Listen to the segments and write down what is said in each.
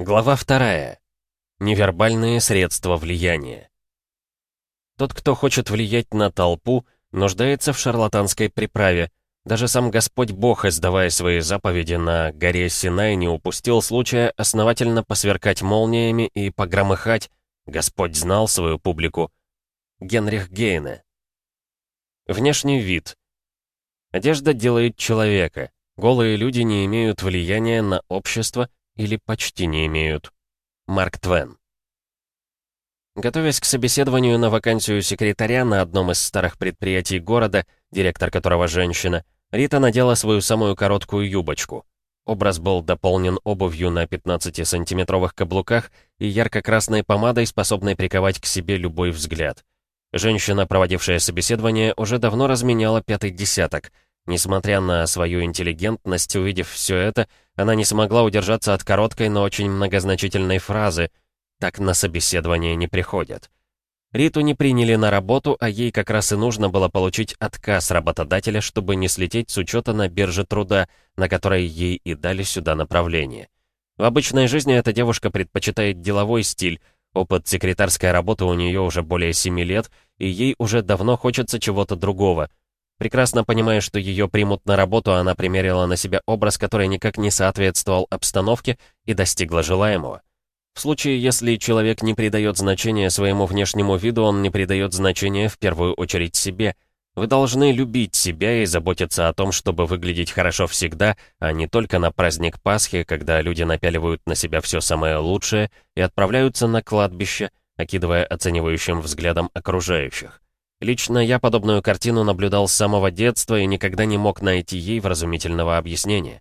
Глава вторая. Невербальные средства влияния. Тот, кто хочет влиять на толпу, нуждается в шарлатанской приправе. Даже сам Господь Бог, издавая свои заповеди на горе Синай, не упустил случая основательно посверкать молниями и погромыхать. Господь знал свою публику. Генрих Гейне. Внешний вид. Одежда делает человека. Голые люди не имеют влияния на общество или почти не имеют. Марк Твен. Готовясь к собеседованию на вакансию секретаря на одном из старых предприятий города, директор которого женщина, Рита надела свою самую короткую юбочку. Образ был дополнен обувью на 15-сантиметровых каблуках и ярко-красной помадой, способной приковать к себе любой взгляд. Женщина, проводившая собеседование, уже давно разменяла пятый десяток — Несмотря на свою интеллигентность, увидев все это, она не смогла удержаться от короткой, но очень многозначительной фразы «Так на собеседование не приходят». Риту не приняли на работу, а ей как раз и нужно было получить отказ работодателя, чтобы не слететь с учета на бирже труда, на которой ей и дали сюда направление. В обычной жизни эта девушка предпочитает деловой стиль, опыт секретарской работы у нее уже более семи лет, и ей уже давно хочется чего-то другого — Прекрасно понимая, что ее примут на работу, она примерила на себя образ, который никак не соответствовал обстановке и достигла желаемого. В случае, если человек не придает значения своему внешнему виду, он не придает значения в первую очередь себе. Вы должны любить себя и заботиться о том, чтобы выглядеть хорошо всегда, а не только на праздник Пасхи, когда люди напяливают на себя все самое лучшее и отправляются на кладбище, окидывая оценивающим взглядом окружающих. Лично я подобную картину наблюдал с самого детства и никогда не мог найти ей вразумительного объяснения.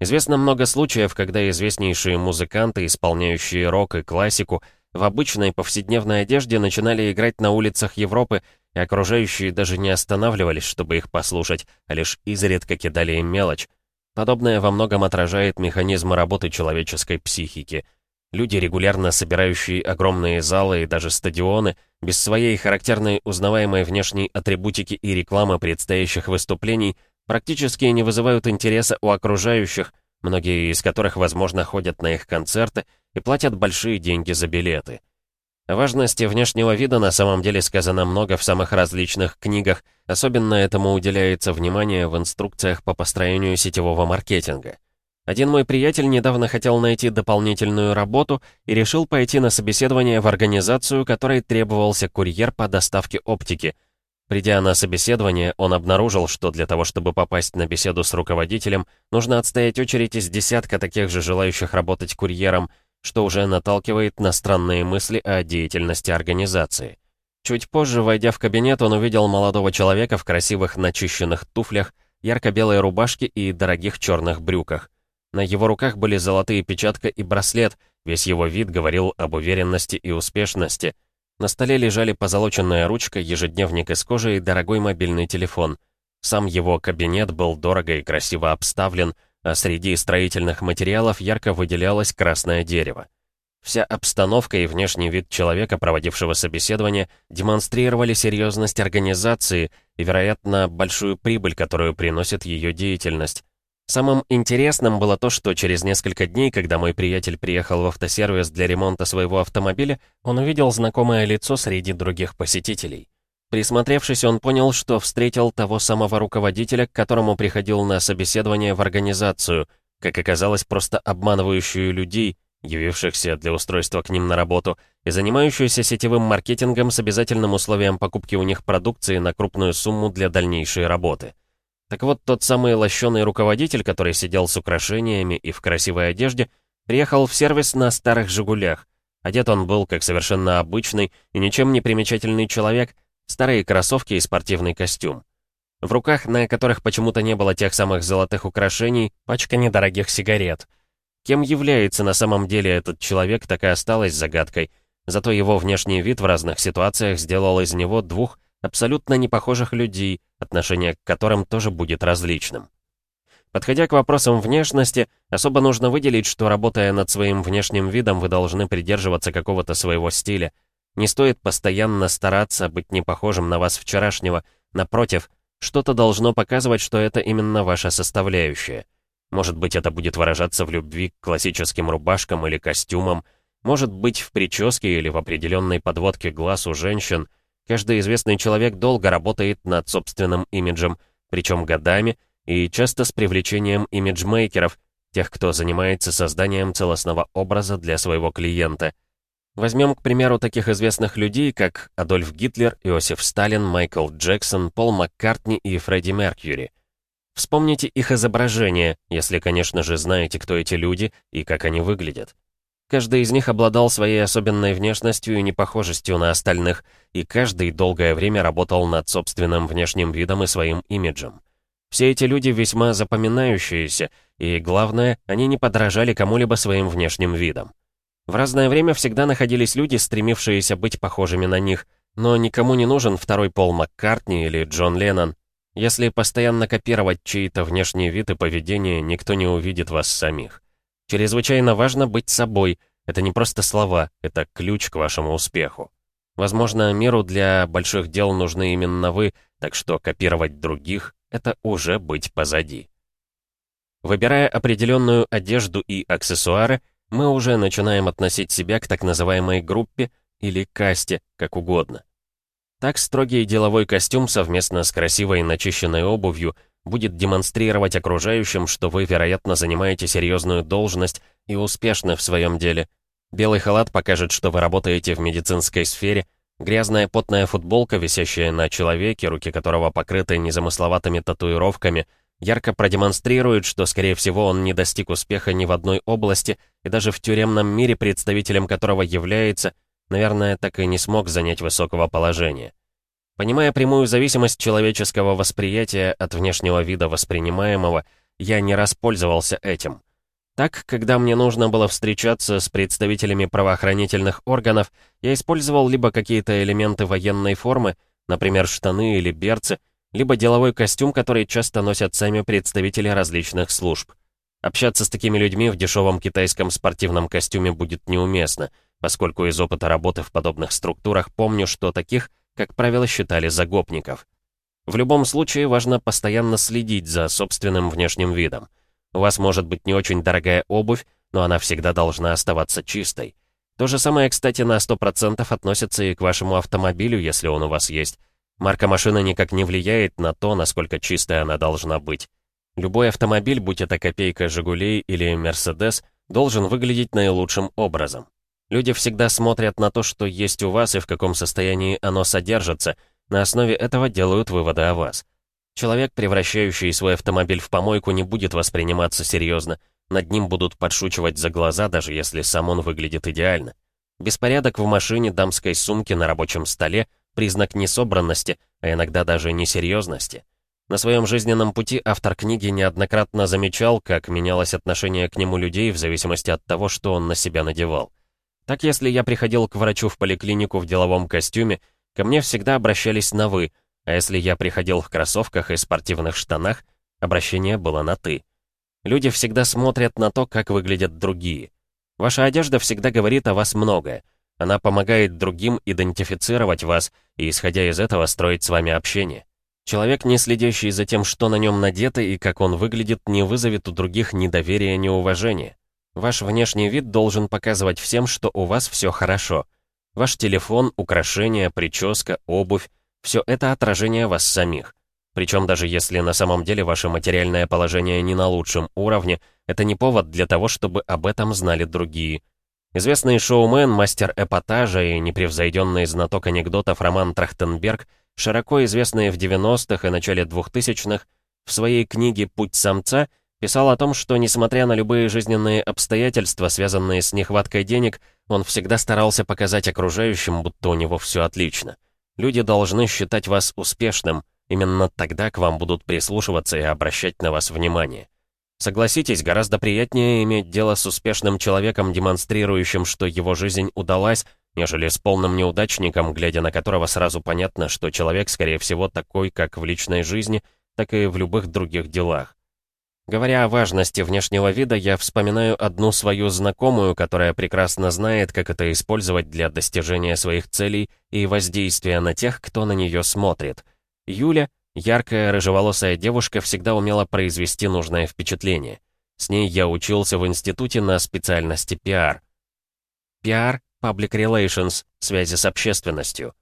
Известно много случаев, когда известнейшие музыканты, исполняющие рок и классику, в обычной повседневной одежде начинали играть на улицах Европы, и окружающие даже не останавливались, чтобы их послушать, а лишь изредка кидали им мелочь. Подобное во многом отражает механизмы работы человеческой психики — Люди, регулярно собирающие огромные залы и даже стадионы, без своей характерной узнаваемой внешней атрибутики и рекламы предстоящих выступлений, практически не вызывают интереса у окружающих, многие из которых, возможно, ходят на их концерты и платят большие деньги за билеты. О важности внешнего вида на самом деле сказано много в самых различных книгах, особенно этому уделяется внимание в инструкциях по построению сетевого маркетинга. Один мой приятель недавно хотел найти дополнительную работу и решил пойти на собеседование в организацию, которой требовался курьер по доставке оптики. Придя на собеседование, он обнаружил, что для того, чтобы попасть на беседу с руководителем, нужно отстоять очередь из десятка таких же желающих работать курьером, что уже наталкивает на странные мысли о деятельности организации. Чуть позже, войдя в кабинет, он увидел молодого человека в красивых начищенных туфлях, ярко-белой рубашке и дорогих черных брюках. На его руках были золотые печатка и браслет, весь его вид говорил об уверенности и успешности. На столе лежали позолоченная ручка, ежедневник из кожи и дорогой мобильный телефон. Сам его кабинет был дорого и красиво обставлен, а среди строительных материалов ярко выделялось красное дерево. Вся обстановка и внешний вид человека, проводившего собеседование, демонстрировали серьезность организации и, вероятно, большую прибыль, которую приносит ее деятельность. Самым интересным было то, что через несколько дней, когда мой приятель приехал в автосервис для ремонта своего автомобиля, он увидел знакомое лицо среди других посетителей. Присмотревшись, он понял, что встретил того самого руководителя, к которому приходил на собеседование в организацию, как оказалось, просто обманывающую людей, явившихся для устройства к ним на работу, и занимающуюся сетевым маркетингом с обязательным условием покупки у них продукции на крупную сумму для дальнейшей работы. Так вот, тот самый лощеный руководитель, который сидел с украшениями и в красивой одежде, приехал в сервис на старых «Жигулях». Одет он был как совершенно обычный и ничем не примечательный человек, старые кроссовки и спортивный костюм. В руках, на которых почему-то не было тех самых золотых украшений, пачка недорогих сигарет. Кем является на самом деле этот человек, так и осталась загадкой. Зато его внешний вид в разных ситуациях сделал из него двух абсолютно непохожих людей, отношение к которым тоже будет различным. Подходя к вопросам внешности, особо нужно выделить, что работая над своим внешним видом, вы должны придерживаться какого-то своего стиля. Не стоит постоянно стараться быть не похожим на вас вчерашнего. Напротив, что-то должно показывать, что это именно ваша составляющая. Может быть, это будет выражаться в любви к классическим рубашкам или костюмам, может быть, в прическе или в определенной подводке глаз у женщин. Каждый известный человек долго работает над собственным имиджем, причем годами, и часто с привлечением имиджмейкеров, тех, кто занимается созданием целостного образа для своего клиента. Возьмем, к примеру, таких известных людей, как Адольф Гитлер, Иосиф Сталин, Майкл Джексон, Пол Маккартни и Фредди Меркьюри. Вспомните их изображения, если, конечно же, знаете, кто эти люди и как они выглядят. Каждый из них обладал своей особенной внешностью и непохожестью на остальных, и каждый долгое время работал над собственным внешним видом и своим имиджем. Все эти люди весьма запоминающиеся, и, главное, они не подражали кому-либо своим внешним видом. В разное время всегда находились люди, стремившиеся быть похожими на них, но никому не нужен второй Пол Маккартни или Джон Леннон. Если постоянно копировать чей-то внешний вид и поведение, никто не увидит вас самих. Чрезвычайно важно быть собой. Это не просто слова, это ключ к вашему успеху. Возможно, миру для больших дел нужны именно вы, так что копировать других — это уже быть позади. Выбирая определенную одежду и аксессуары, мы уже начинаем относить себя к так называемой группе или касте, как угодно. Так строгий деловой костюм совместно с красивой начищенной обувью будет демонстрировать окружающим, что вы, вероятно, занимаете серьезную должность и успешны в своем деле. Белый халат покажет, что вы работаете в медицинской сфере, грязная потная футболка, висящая на человеке, руки которого покрыты незамысловатыми татуировками, ярко продемонстрирует, что, скорее всего, он не достиг успеха ни в одной области, и даже в тюремном мире, представителем которого является, наверное, так и не смог занять высокого положения. Понимая прямую зависимость человеческого восприятия от внешнего вида воспринимаемого, я не распользовался этим. Так, когда мне нужно было встречаться с представителями правоохранительных органов, я использовал либо какие-то элементы военной формы, например, штаны или берцы, либо деловой костюм, который часто носят сами представители различных служб. Общаться с такими людьми в дешевом китайском спортивном костюме будет неуместно, поскольку из опыта работы в подобных структурах помню, что таких, как правило, считали загопников. В любом случае важно постоянно следить за собственным внешним видом. У вас может быть не очень дорогая обувь, но она всегда должна оставаться чистой. То же самое, кстати, на 100% относится и к вашему автомобилю, если он у вас есть. Марка машины никак не влияет на то, насколько чистая она должна быть. Любой автомобиль, будь это копейка «Жигулей» или «Мерседес», должен выглядеть наилучшим образом. Люди всегда смотрят на то, что есть у вас и в каком состоянии оно содержится, на основе этого делают выводы о вас. Человек, превращающий свой автомобиль в помойку, не будет восприниматься серьезно. Над ним будут подшучивать за глаза, даже если сам он выглядит идеально. Беспорядок в машине, дамской сумке, на рабочем столе признак несобранности, а иногда даже несерьезности. На своем жизненном пути автор книги неоднократно замечал, как менялось отношение к нему людей в зависимости от того, что он на себя надевал. Так, если я приходил к врачу в поликлинику в деловом костюме, ко мне всегда обращались на «вы», а если я приходил в кроссовках и спортивных штанах, обращение было на «ты». Люди всегда смотрят на то, как выглядят другие. Ваша одежда всегда говорит о вас многое. Она помогает другим идентифицировать вас и, исходя из этого, строить с вами общение. Человек, не следящий за тем, что на нем надето и как он выглядит, не вызовет у других ни доверия, ни уважения. Ваш внешний вид должен показывать всем, что у вас все хорошо. Ваш телефон, украшения, прическа, обувь — все это отражение вас самих. Причем даже если на самом деле ваше материальное положение не на лучшем уровне, это не повод для того, чтобы об этом знали другие – Известный шоумен, мастер эпатажа и непревзойденный знаток анекдотов Роман Трахтенберг, широко известный в 90-х и начале 2000-х, в своей книге «Путь самца» писал о том, что, несмотря на любые жизненные обстоятельства, связанные с нехваткой денег, он всегда старался показать окружающим, будто у него все отлично. Люди должны считать вас успешным, именно тогда к вам будут прислушиваться и обращать на вас внимание. Согласитесь, гораздо приятнее иметь дело с успешным человеком, демонстрирующим, что его жизнь удалась, нежели с полным неудачником, глядя на которого сразу понятно, что человек, скорее всего, такой как в личной жизни, так и в любых других делах. Говоря о важности внешнего вида, я вспоминаю одну свою знакомую, которая прекрасно знает, как это использовать для достижения своих целей и воздействия на тех, кто на нее смотрит. Юля Яркая, рыжеволосая девушка всегда умела произвести нужное впечатление. С ней я учился в институте на специальности пиар. Пиар, Public Relations, связи с общественностью.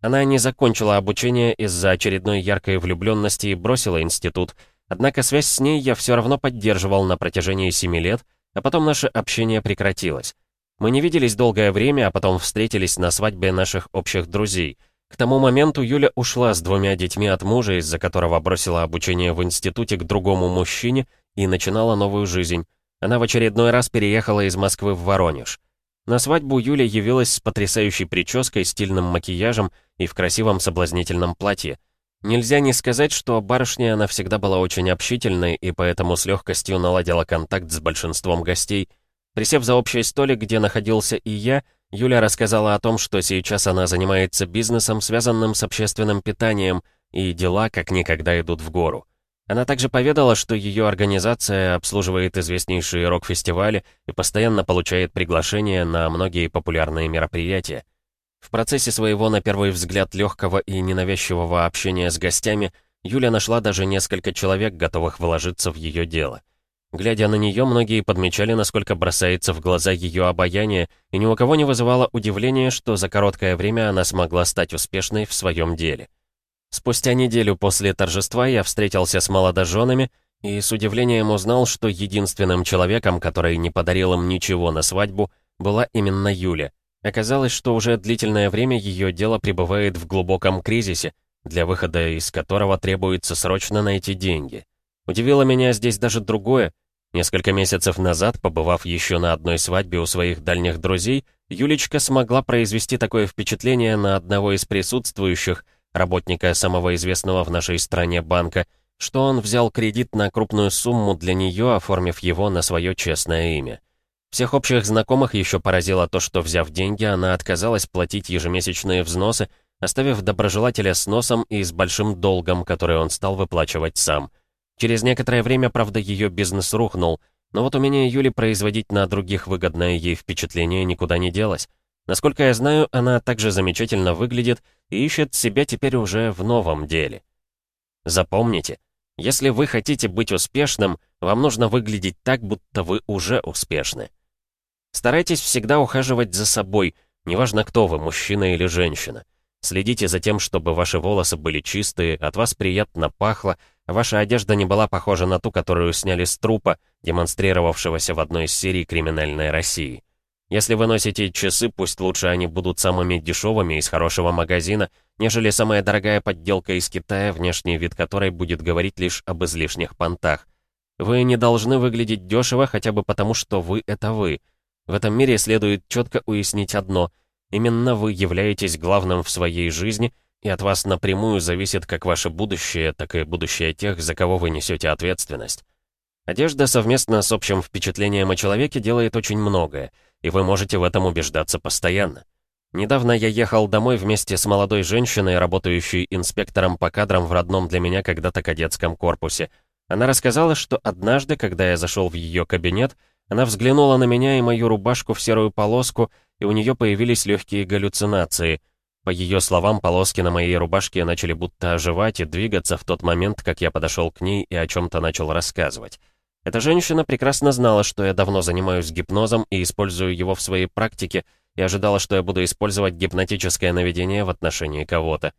Она не закончила обучение из-за очередной яркой влюбленности и бросила институт, однако связь с ней я все равно поддерживал на протяжении семи лет, а потом наше общение прекратилось. Мы не виделись долгое время, а потом встретились на свадьбе наших общих друзей. К тому моменту Юля ушла с двумя детьми от мужа, из-за которого бросила обучение в институте к другому мужчине и начинала новую жизнь. Она в очередной раз переехала из Москвы в Воронеж. На свадьбу Юля явилась с потрясающей прической, стильным макияжем и в красивом соблазнительном платье. Нельзя не сказать, что барышня она всегда была очень общительной и поэтому с легкостью наладила контакт с большинством гостей. Присев за общий столик, где находился и я, Юля рассказала о том, что сейчас она занимается бизнесом, связанным с общественным питанием, и дела как никогда идут в гору. Она также поведала, что ее организация обслуживает известнейшие рок-фестивали и постоянно получает приглашения на многие популярные мероприятия. В процессе своего, на первый взгляд, легкого и ненавязчивого общения с гостями, Юля нашла даже несколько человек, готовых вложиться в ее дело. Глядя на нее, многие подмечали, насколько бросается в глаза ее обаяние, и ни у кого не вызывало удивления, что за короткое время она смогла стать успешной в своем деле. Спустя неделю после торжества я встретился с молодоженами и с удивлением узнал, что единственным человеком, который не подарил им ничего на свадьбу, была именно Юля. Оказалось, что уже длительное время ее дело пребывает в глубоком кризисе, для выхода из которого требуется срочно найти деньги. Удивило меня здесь даже другое. Несколько месяцев назад, побывав еще на одной свадьбе у своих дальних друзей, Юлечка смогла произвести такое впечатление на одного из присутствующих, работника самого известного в нашей стране банка, что он взял кредит на крупную сумму для нее, оформив его на свое честное имя. Всех общих знакомых еще поразило то, что, взяв деньги, она отказалась платить ежемесячные взносы, оставив доброжелателя с носом и с большим долгом, который он стал выплачивать сам. Через некоторое время, правда, ее бизнес рухнул, но вот умение Юли производить на других выгодное ей впечатление никуда не делось. Насколько я знаю, она также замечательно выглядит и ищет себя теперь уже в новом деле. Запомните, если вы хотите быть успешным, вам нужно выглядеть так, будто вы уже успешны. Старайтесь всегда ухаживать за собой, неважно кто вы, мужчина или женщина. Следите за тем, чтобы ваши волосы были чистые, от вас приятно пахло, ваша одежда не была похожа на ту, которую сняли с трупа, демонстрировавшегося в одной из серий «Криминальной России». Если вы носите часы, пусть лучше они будут самыми дешевыми из хорошего магазина, нежели самая дорогая подделка из Китая, внешний вид которой будет говорить лишь об излишних понтах. Вы не должны выглядеть дешево хотя бы потому, что вы — это вы. В этом мире следует четко уяснить одно. Именно вы являетесь главным в своей жизни, и от вас напрямую зависит как ваше будущее, так и будущее тех, за кого вы несете ответственность. Одежда совместно с общим впечатлением о человеке делает очень многое — и вы можете в этом убеждаться постоянно. Недавно я ехал домой вместе с молодой женщиной, работающей инспектором по кадрам в родном для меня когда-то кадетском корпусе. Она рассказала, что однажды, когда я зашел в ее кабинет, она взглянула на меня и мою рубашку в серую полоску, и у нее появились легкие галлюцинации. По ее словам, полоски на моей рубашке начали будто оживать и двигаться в тот момент, как я подошел к ней и о чем-то начал рассказывать. Эта женщина прекрасно знала, что я давно занимаюсь гипнозом и использую его в своей практике, и ожидала, что я буду использовать гипнотическое наведение в отношении кого-то.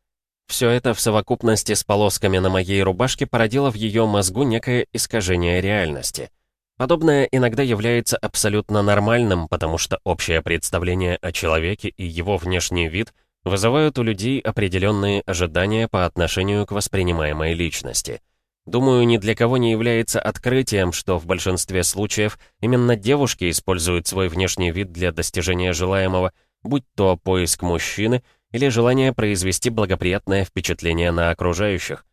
Все это в совокупности с полосками на моей рубашке породило в ее мозгу некое искажение реальности. Подобное иногда является абсолютно нормальным, потому что общее представление о человеке и его внешний вид вызывают у людей определенные ожидания по отношению к воспринимаемой личности. Думаю, ни для кого не является открытием, что в большинстве случаев именно девушки используют свой внешний вид для достижения желаемого, будь то поиск мужчины или желание произвести благоприятное впечатление на окружающих.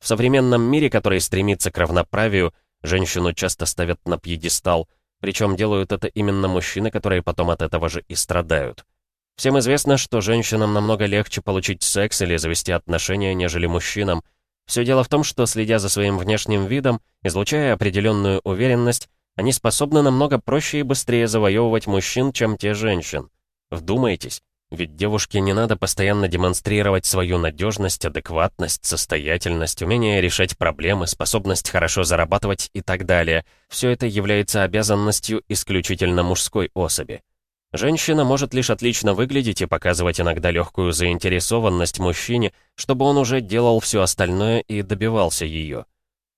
В современном мире, который стремится к равноправию, женщину часто ставят на пьедестал, причем делают это именно мужчины, которые потом от этого же и страдают. Всем известно, что женщинам намного легче получить секс или завести отношения, нежели мужчинам – все дело в том, что, следя за своим внешним видом, излучая определенную уверенность, они способны намного проще и быстрее завоевывать мужчин, чем те женщин. Вдумайтесь, Ведь девушке не надо постоянно демонстрировать свою надежность, адекватность, состоятельность, умение решать проблемы, способность хорошо зарабатывать и так далее. Все это является обязанностью исключительно мужской особи. Женщина может лишь отлично выглядеть и показывать иногда легкую заинтересованность мужчине, чтобы он уже делал все остальное и добивался ее.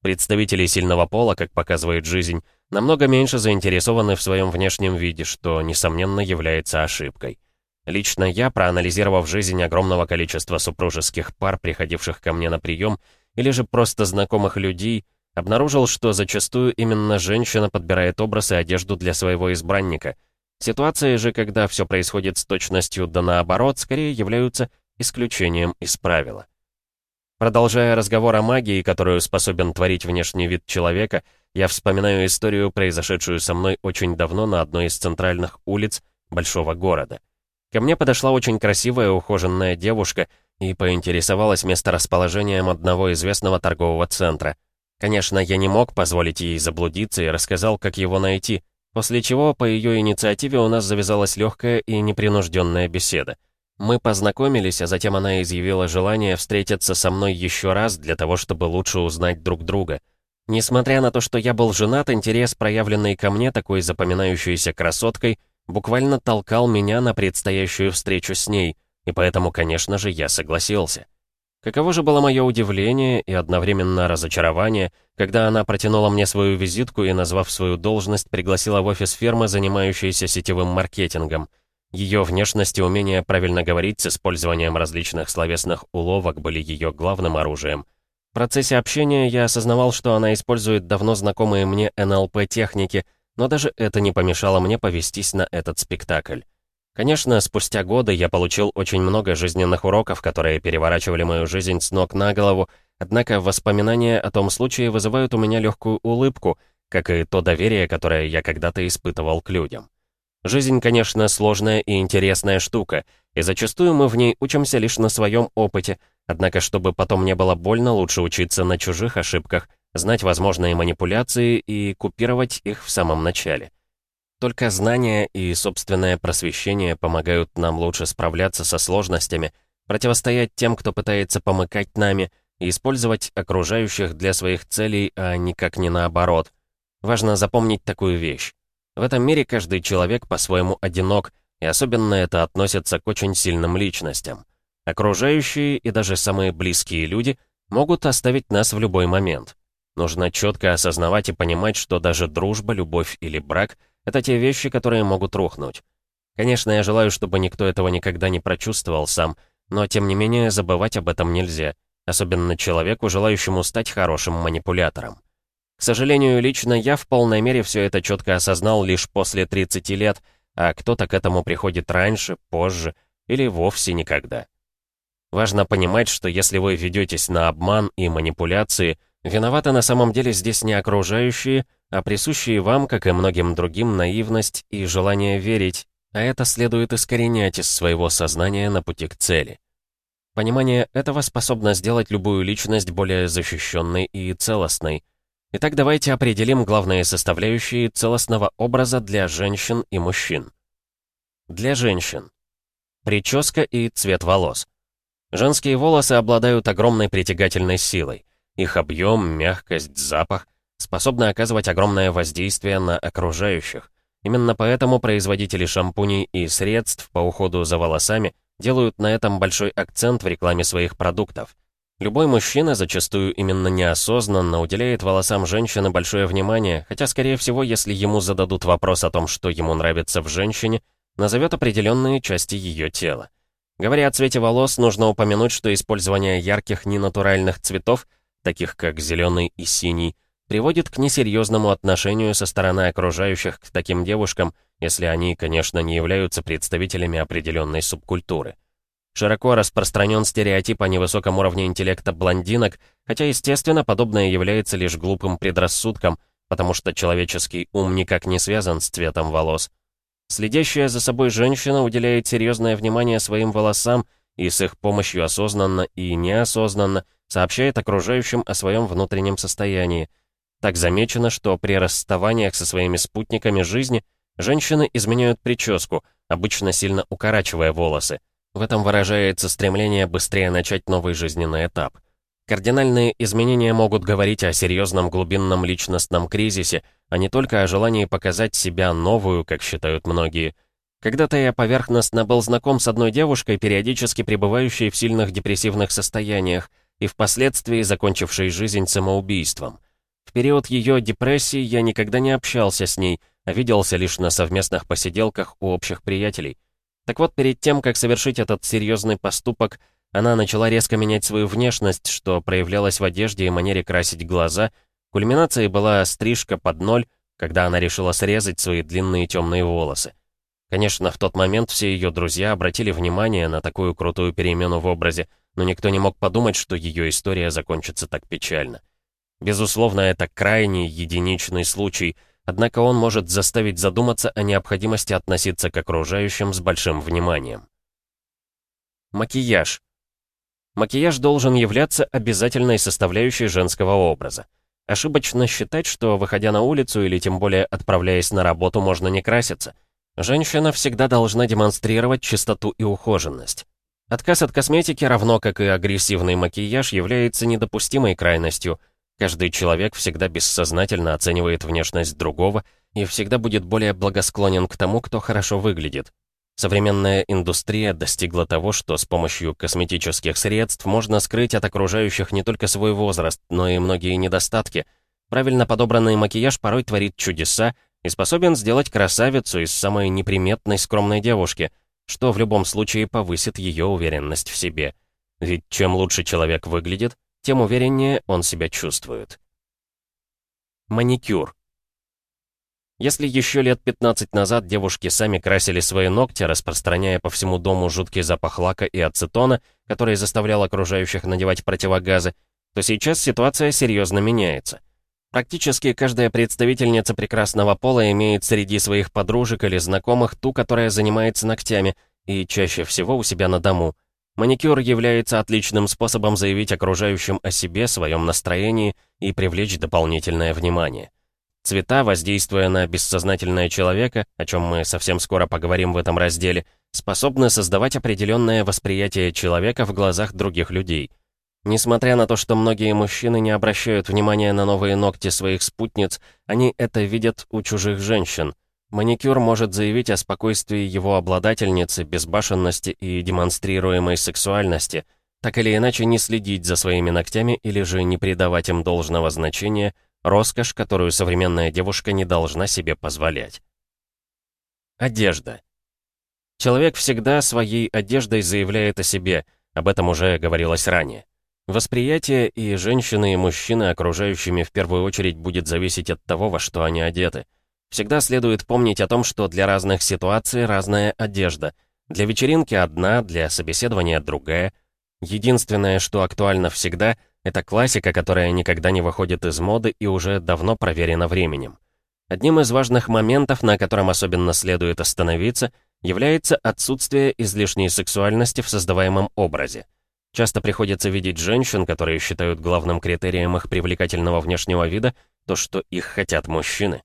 Представители сильного пола, как показывает жизнь, намного меньше заинтересованы в своем внешнем виде, что, несомненно, является ошибкой. Лично я, проанализировав жизнь огромного количества супружеских пар, приходивших ко мне на прием, или же просто знакомых людей, обнаружил, что зачастую именно женщина подбирает образ и одежду для своего избранника. Ситуации же, когда все происходит с точностью да наоборот, скорее являются исключением из правила. Продолжая разговор о магии, которую способен творить внешний вид человека, я вспоминаю историю, произошедшую со мной очень давно на одной из центральных улиц большого города. Ко мне подошла очень красивая ухоженная девушка и поинтересовалась месторасположением одного известного торгового центра. Конечно, я не мог позволить ей заблудиться и рассказал, как его найти, после чего по ее инициативе у нас завязалась легкая и непринужденная беседа. Мы познакомились, а затем она изъявила желание встретиться со мной еще раз для того, чтобы лучше узнать друг друга. Несмотря на то, что я был женат, интерес, проявленный ко мне такой запоминающейся красоткой, буквально толкал меня на предстоящую встречу с ней, и поэтому, конечно же, я согласился. Каково же было мое удивление и одновременно разочарование, когда она протянула мне свою визитку и, назвав свою должность, пригласила в офис фирмы, занимающейся сетевым маркетингом — ее внешность и умение правильно говорить с использованием различных словесных уловок были ее главным оружием. В процессе общения я осознавал, что она использует давно знакомые мне НЛП-техники, но даже это не помешало мне повестись на этот спектакль. Конечно, спустя годы я получил очень много жизненных уроков, которые переворачивали мою жизнь с ног на голову, однако воспоминания о том случае вызывают у меня легкую улыбку, как и то доверие, которое я когда-то испытывал к людям. Жизнь, конечно, сложная и интересная штука, и зачастую мы в ней учимся лишь на своем опыте, однако, чтобы потом не было больно, лучше учиться на чужих ошибках, знать возможные манипуляции и купировать их в самом начале. Только знания и собственное просвещение помогают нам лучше справляться со сложностями, противостоять тем, кто пытается помыкать нами, и использовать окружающих для своих целей, а никак не наоборот. Важно запомнить такую вещь. В этом мире каждый человек по-своему одинок, и особенно это относится к очень сильным личностям. Окружающие и даже самые близкие люди могут оставить нас в любой момент. Нужно четко осознавать и понимать, что даже дружба, любовь или брак — это те вещи, которые могут рухнуть. Конечно, я желаю, чтобы никто этого никогда не прочувствовал сам, но тем не менее забывать об этом нельзя, особенно человеку, желающему стать хорошим манипулятором. К сожалению, лично я в полной мере все это четко осознал лишь после 30 лет, а кто-то к этому приходит раньше, позже или вовсе никогда. Важно понимать, что если вы ведетесь на обман и манипуляции, виноваты на самом деле здесь не окружающие, а присущие вам, как и многим другим, наивность и желание верить, а это следует искоренять из своего сознания на пути к цели. Понимание этого способно сделать любую личность более защищенной и целостной, Итак, давайте определим главные составляющие целостного образа для женщин и мужчин. Для женщин. Прическа и цвет волос. Женские волосы обладают огромной притягательной силой. Их объем, мягкость, запах способны оказывать огромное воздействие на окружающих. Именно поэтому производители шампуней и средств по уходу за волосами делают на этом большой акцент в рекламе своих продуктов. Любой мужчина, зачастую именно неосознанно, уделяет волосам женщины большое внимание, хотя, скорее всего, если ему зададут вопрос о том, что ему нравится в женщине, назовет определенные части ее тела. Говоря о цвете волос, нужно упомянуть, что использование ярких ненатуральных цветов, таких как зеленый и синий, приводит к несерьезному отношению со стороны окружающих к таким девушкам, если они, конечно, не являются представителями определенной субкультуры. Широко распространен стереотип о невысоком уровне интеллекта блондинок, хотя, естественно, подобное является лишь глупым предрассудком, потому что человеческий ум никак не связан с цветом волос. Следящая за собой женщина уделяет серьезное внимание своим волосам и с их помощью осознанно и неосознанно сообщает окружающим о своем внутреннем состоянии. Так замечено, что при расставаниях со своими спутниками жизни Женщины изменяют прическу, обычно сильно укорачивая волосы. В этом выражается стремление быстрее начать новый жизненный этап. Кардинальные изменения могут говорить о серьезном глубинном личностном кризисе, а не только о желании показать себя новую, как считают многие. Когда-то я поверхностно был знаком с одной девушкой, периодически пребывающей в сильных депрессивных состояниях и впоследствии закончившей жизнь самоубийством. В период ее депрессии я никогда не общался с ней, а виделся лишь на совместных посиделках у общих приятелей. Так вот, перед тем, как совершить этот серьезный поступок, она начала резко менять свою внешность, что проявлялось в одежде и манере красить глаза. Кульминацией была стрижка под ноль, когда она решила срезать свои длинные темные волосы. Конечно, в тот момент все ее друзья обратили внимание на такую крутую перемену в образе, но никто не мог подумать, что ее история закончится так печально. Безусловно, это крайний, единичный случай, однако он может заставить задуматься о необходимости относиться к окружающим с большим вниманием. Макияж. Макияж должен являться обязательной составляющей женского образа. Ошибочно считать, что, выходя на улицу или тем более отправляясь на работу, можно не краситься. Женщина всегда должна демонстрировать чистоту и ухоженность. Отказ от косметики, равно как и агрессивный макияж, является недопустимой крайностью. Каждый человек всегда бессознательно оценивает внешность другого и всегда будет более благосклонен к тому, кто хорошо выглядит. Современная индустрия достигла того, что с помощью косметических средств можно скрыть от окружающих не только свой возраст, но и многие недостатки. Правильно подобранный макияж порой творит чудеса и способен сделать красавицу из самой неприметной скромной девушки, что в любом случае повысит ее уверенность в себе. Ведь чем лучше человек выглядит, тем увереннее он себя чувствует. Маникюр. Если еще лет 15 назад девушки сами красили свои ногти, распространяя по всему дому жуткий запах лака и ацетона, который заставлял окружающих надевать противогазы, то сейчас ситуация серьезно меняется. Практически каждая представительница прекрасного пола имеет среди своих подружек или знакомых ту, которая занимается ногтями, и чаще всего у себя на дому. Маникюр является отличным способом заявить окружающим о себе, своем настроении и привлечь дополнительное внимание. Цвета, воздействуя на бессознательное человека, о чем мы совсем скоро поговорим в этом разделе, способны создавать определенное восприятие человека в глазах других людей. Несмотря на то, что многие мужчины не обращают внимания на новые ногти своих спутниц, они это видят у чужих женщин. Маникюр может заявить о спокойствии его обладательницы, безбашенности и демонстрируемой сексуальности, так или иначе не следить за своими ногтями или же не придавать им должного значения – Роскошь, которую современная девушка не должна себе позволять. Одежда. Человек всегда своей одеждой заявляет о себе, об этом уже говорилось ранее. Восприятие и женщины, и мужчины окружающими в первую очередь будет зависеть от того, во что они одеты. Всегда следует помнить о том, что для разных ситуаций разная одежда. Для вечеринки одна, для собеседования другая. Единственное, что актуально всегда — это классика, которая никогда не выходит из моды и уже давно проверена временем. Одним из важных моментов, на котором особенно следует остановиться, является отсутствие излишней сексуальности в создаваемом образе. Часто приходится видеть женщин, которые считают главным критерием их привлекательного внешнего вида то, что их хотят мужчины.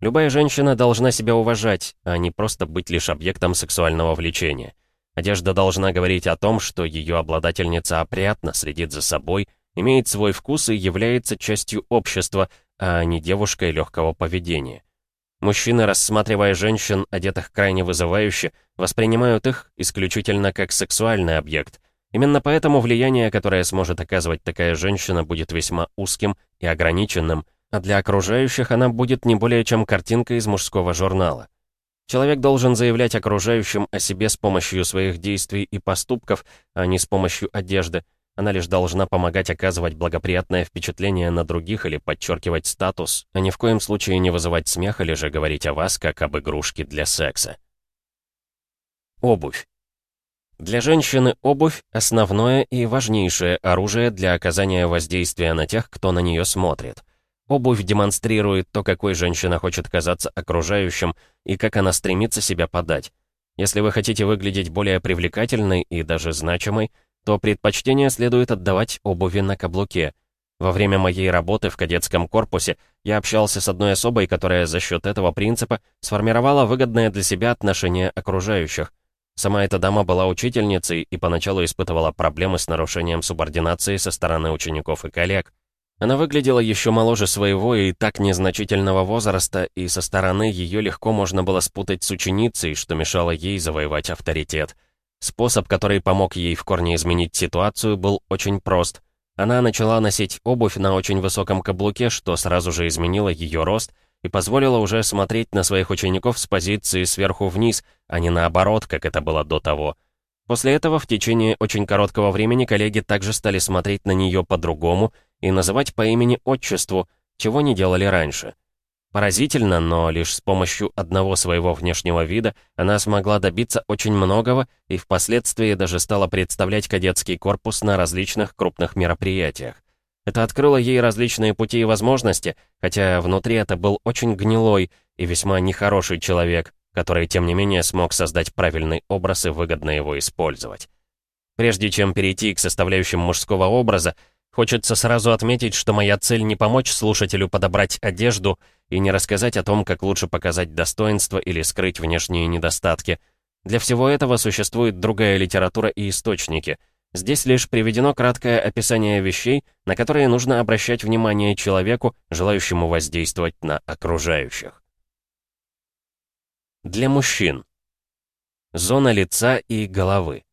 Любая женщина должна себя уважать, а не просто быть лишь объектом сексуального влечения. Одежда должна говорить о том, что ее обладательница опрятно следит за собой, имеет свой вкус и является частью общества, а не девушкой легкого поведения. Мужчины, рассматривая женщин, одетых крайне вызывающе, воспринимают их исключительно как сексуальный объект. Именно поэтому влияние, которое сможет оказывать такая женщина, будет весьма узким и ограниченным, а для окружающих она будет не более чем картинка из мужского журнала. Человек должен заявлять окружающим о себе с помощью своих действий и поступков, а не с помощью одежды, она лишь должна помогать оказывать благоприятное впечатление на других или подчеркивать статус, а ни в коем случае не вызывать смех или же говорить о вас как об игрушке для секса. Обувь. Для женщины обувь — основное и важнейшее оружие для оказания воздействия на тех, кто на нее смотрит. Обувь демонстрирует то, какой женщина хочет казаться окружающим и как она стремится себя подать. Если вы хотите выглядеть более привлекательной и даже значимой, то предпочтение следует отдавать обуви на каблуке. Во время моей работы в кадетском корпусе я общался с одной особой, которая за счет этого принципа сформировала выгодное для себя отношение окружающих. Сама эта дама была учительницей и поначалу испытывала проблемы с нарушением субординации со стороны учеников и коллег. Она выглядела еще моложе своего и так незначительного возраста, и со стороны ее легко можно было спутать с ученицей, что мешало ей завоевать авторитет. Способ, который помог ей в корне изменить ситуацию, был очень прост. Она начала носить обувь на очень высоком каблуке, что сразу же изменило ее рост — и позволила уже смотреть на своих учеников с позиции сверху вниз, а не наоборот, как это было до того. После этого в течение очень короткого времени коллеги также стали смотреть на нее по-другому и называть по имени-отчеству, чего не делали раньше. Поразительно, но лишь с помощью одного своего внешнего вида она смогла добиться очень многого и впоследствии даже стала представлять кадетский корпус на различных крупных мероприятиях. Это открыло ей различные пути и возможности, хотя внутри это был очень гнилой и весьма нехороший человек, который, тем не менее, смог создать правильный образ и выгодно его использовать. Прежде чем перейти к составляющим мужского образа, хочется сразу отметить, что моя цель не помочь слушателю подобрать одежду и не рассказать о том, как лучше показать достоинство или скрыть внешние недостатки. Для всего этого существует другая литература и источники — Здесь лишь приведено краткое описание вещей, на которые нужно обращать внимание человеку, желающему воздействовать на окружающих. Для мужчин. Зона лица и головы.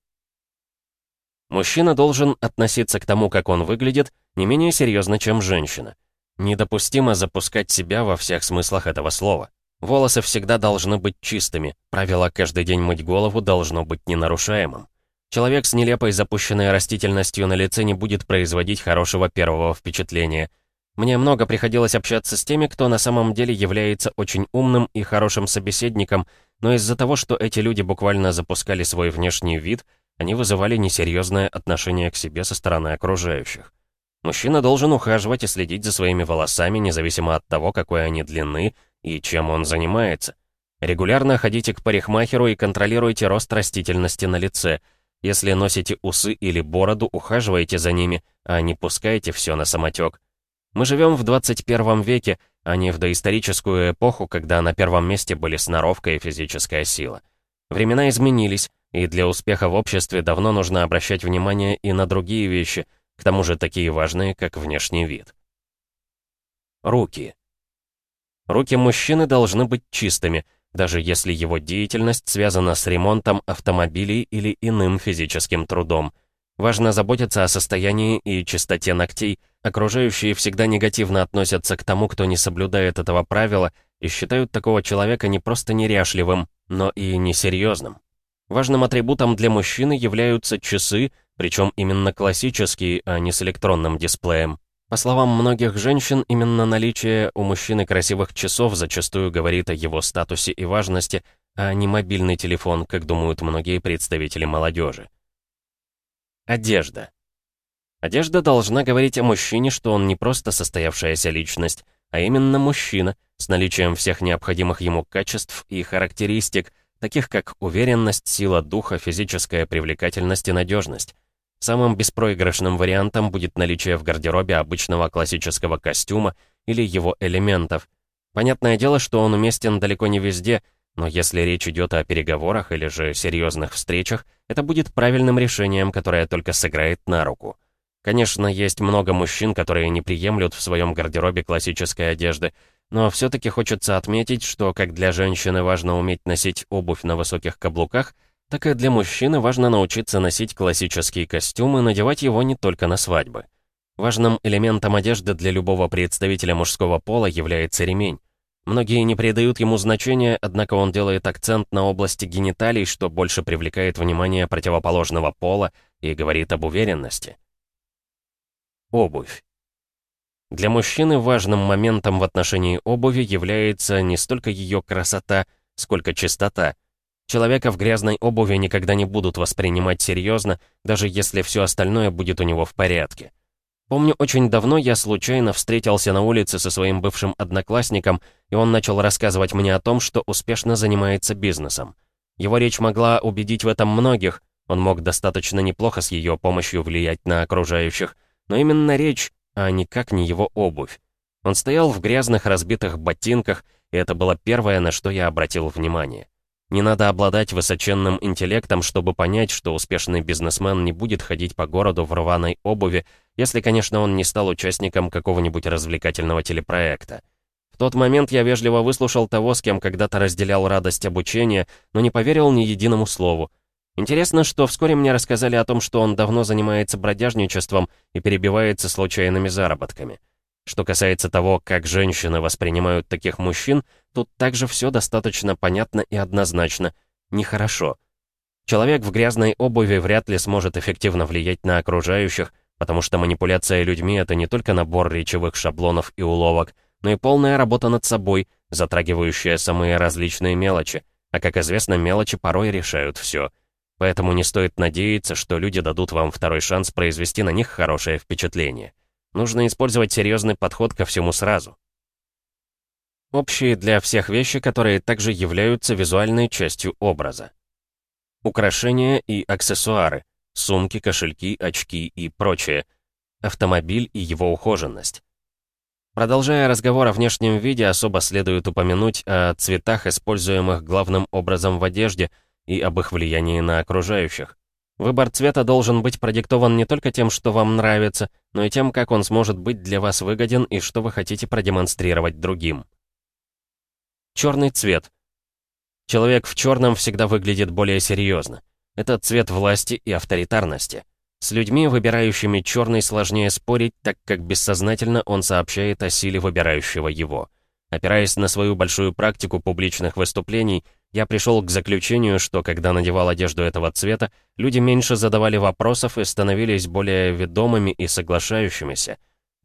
Мужчина должен относиться к тому, как он выглядит, не менее серьезно, чем женщина. Недопустимо запускать себя во всех смыслах этого слова. Волосы всегда должны быть чистыми, правило «каждый день мыть голову» должно быть ненарушаемым. Человек с нелепой запущенной растительностью на лице не будет производить хорошего первого впечатления. Мне много приходилось общаться с теми, кто на самом деле является очень умным и хорошим собеседником, но из-за того, что эти люди буквально запускали свой внешний вид, они вызывали несерьезное отношение к себе со стороны окружающих. Мужчина должен ухаживать и следить за своими волосами, независимо от того, какой они длины и чем он занимается. Регулярно ходите к парикмахеру и контролируйте рост растительности на лице – если носите усы или бороду, ухаживайте за ними, а не пускайте все на самотек. Мы живем в 21 веке, а не в доисторическую эпоху, когда на первом месте были сноровка и физическая сила. Времена изменились, и для успеха в обществе давно нужно обращать внимание и на другие вещи, к тому же такие важные, как внешний вид. Руки. Руки мужчины должны быть чистыми, даже если его деятельность связана с ремонтом автомобилей или иным физическим трудом. Важно заботиться о состоянии и чистоте ногтей. Окружающие всегда негативно относятся к тому, кто не соблюдает этого правила, и считают такого человека не просто неряшливым, но и несерьезным. Важным атрибутом для мужчины являются часы, причем именно классические, а не с электронным дисплеем. По словам многих женщин, именно наличие у мужчины красивых часов зачастую говорит о его статусе и важности, а не мобильный телефон, как думают многие представители молодежи. Одежда. Одежда должна говорить о мужчине, что он не просто состоявшаяся личность, а именно мужчина, с наличием всех необходимых ему качеств и характеристик, таких как уверенность, сила духа, физическая привлекательность и надежность. Самым беспроигрышным вариантом будет наличие в гардеробе обычного классического костюма или его элементов. Понятное дело, что он уместен далеко не везде, но если речь идет о переговорах или же серьезных встречах, это будет правильным решением, которое только сыграет на руку. Конечно, есть много мужчин, которые не приемлют в своем гардеробе классической одежды, но все-таки хочется отметить, что как для женщины важно уметь носить обувь на высоких каблуках, так и для мужчины важно научиться носить классический костюм и надевать его не только на свадьбы. Важным элементом одежды для любого представителя мужского пола является ремень. Многие не придают ему значения, однако он делает акцент на области гениталий, что больше привлекает внимание противоположного пола и говорит об уверенности. Обувь. Для мужчины важным моментом в отношении обуви является не столько ее красота, сколько чистота. Человека в грязной обуви никогда не будут воспринимать серьезно, даже если все остальное будет у него в порядке. Помню, очень давно я случайно встретился на улице со своим бывшим одноклассником, и он начал рассказывать мне о том, что успешно занимается бизнесом. Его речь могла убедить в этом многих, он мог достаточно неплохо с ее помощью влиять на окружающих, но именно речь, а никак не его обувь. Он стоял в грязных разбитых ботинках, и это было первое, на что я обратил внимание. Не надо обладать высоченным интеллектом, чтобы понять, что успешный бизнесмен не будет ходить по городу в рваной обуви, если, конечно, он не стал участником какого-нибудь развлекательного телепроекта. В тот момент я вежливо выслушал того, с кем когда-то разделял радость обучения, но не поверил ни единому слову. Интересно, что вскоре мне рассказали о том, что он давно занимается бродяжничеством и перебивается случайными заработками. Что касается того, как женщины воспринимают таких мужчин, тут также все достаточно понятно и однозначно. Нехорошо. Человек в грязной обуви вряд ли сможет эффективно влиять на окружающих, потому что манипуляция людьми — это не только набор речевых шаблонов и уловок, но и полная работа над собой, затрагивающая самые различные мелочи. А как известно, мелочи порой решают все. Поэтому не стоит надеяться, что люди дадут вам второй шанс произвести на них хорошее впечатление. Нужно использовать серьезный подход ко всему сразу. Общие для всех вещи, которые также являются визуальной частью образа. Украшения и аксессуары, сумки, кошельки, очки и прочее. Автомобиль и его ухоженность. Продолжая разговор о внешнем виде, особо следует упомянуть о цветах, используемых главным образом в одежде, и об их влиянии на окружающих. Выбор цвета должен быть продиктован не только тем, что вам нравится, но и тем, как он сможет быть для вас выгоден и что вы хотите продемонстрировать другим. Черный цвет. Человек в черном всегда выглядит более серьезно. Это цвет власти и авторитарности. С людьми, выбирающими черный, сложнее спорить, так как бессознательно он сообщает о силе выбирающего его. Опираясь на свою большую практику публичных выступлений, я пришел к заключению, что когда надевал одежду этого цвета, люди меньше задавали вопросов и становились более ведомыми и соглашающимися.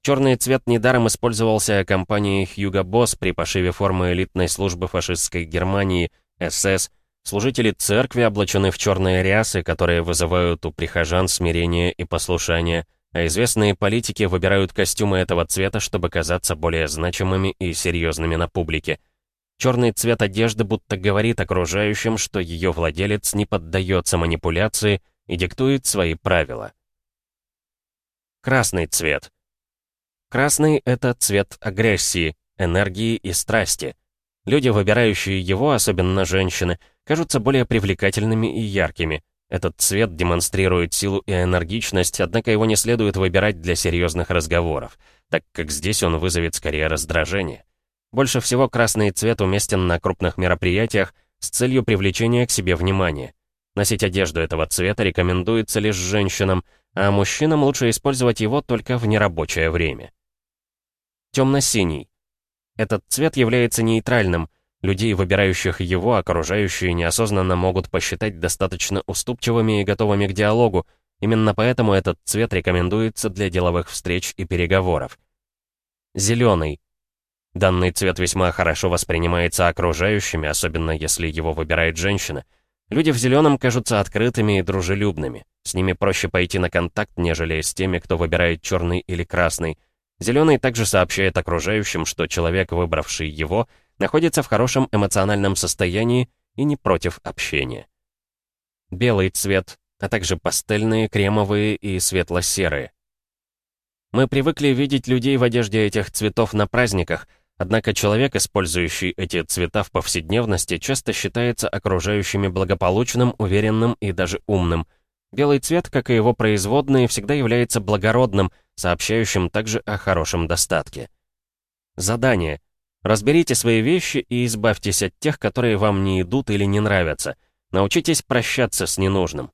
Черный цвет недаром использовался компанией Hugo Boss при пошиве формы элитной службы фашистской Германии, СС. Служители церкви облачены в черные рясы, которые вызывают у прихожан смирение и послушание, а известные политики выбирают костюмы этого цвета, чтобы казаться более значимыми и серьезными на публике – Черный цвет одежды будто говорит окружающим, что ее владелец не поддается манипуляции и диктует свои правила. Красный цвет. Красный — это цвет агрессии, энергии и страсти. Люди, выбирающие его, особенно женщины, кажутся более привлекательными и яркими. Этот цвет демонстрирует силу и энергичность, однако его не следует выбирать для серьезных разговоров, так как здесь он вызовет скорее раздражение. Больше всего красный цвет уместен на крупных мероприятиях с целью привлечения к себе внимания. Носить одежду этого цвета рекомендуется лишь женщинам, а мужчинам лучше использовать его только в нерабочее время. Темно-синий. Этот цвет является нейтральным. Людей, выбирающих его, окружающие неосознанно могут посчитать достаточно уступчивыми и готовыми к диалогу. Именно поэтому этот цвет рекомендуется для деловых встреч и переговоров. Зеленый. Данный цвет весьма хорошо воспринимается окружающими, особенно если его выбирает женщина. Люди в зеленом кажутся открытыми и дружелюбными. С ними проще пойти на контакт, нежели с теми, кто выбирает черный или красный. Зеленый также сообщает окружающим, что человек, выбравший его, находится в хорошем эмоциональном состоянии и не против общения. Белый цвет, а также пастельные, кремовые и светло-серые. Мы привыкли видеть людей в одежде этих цветов на праздниках — Однако человек, использующий эти цвета в повседневности, часто считается окружающими благополучным, уверенным и даже умным. Белый цвет, как и его производные, всегда является благородным, сообщающим также о хорошем достатке. Задание. Разберите свои вещи и избавьтесь от тех, которые вам не идут или не нравятся. Научитесь прощаться с ненужным.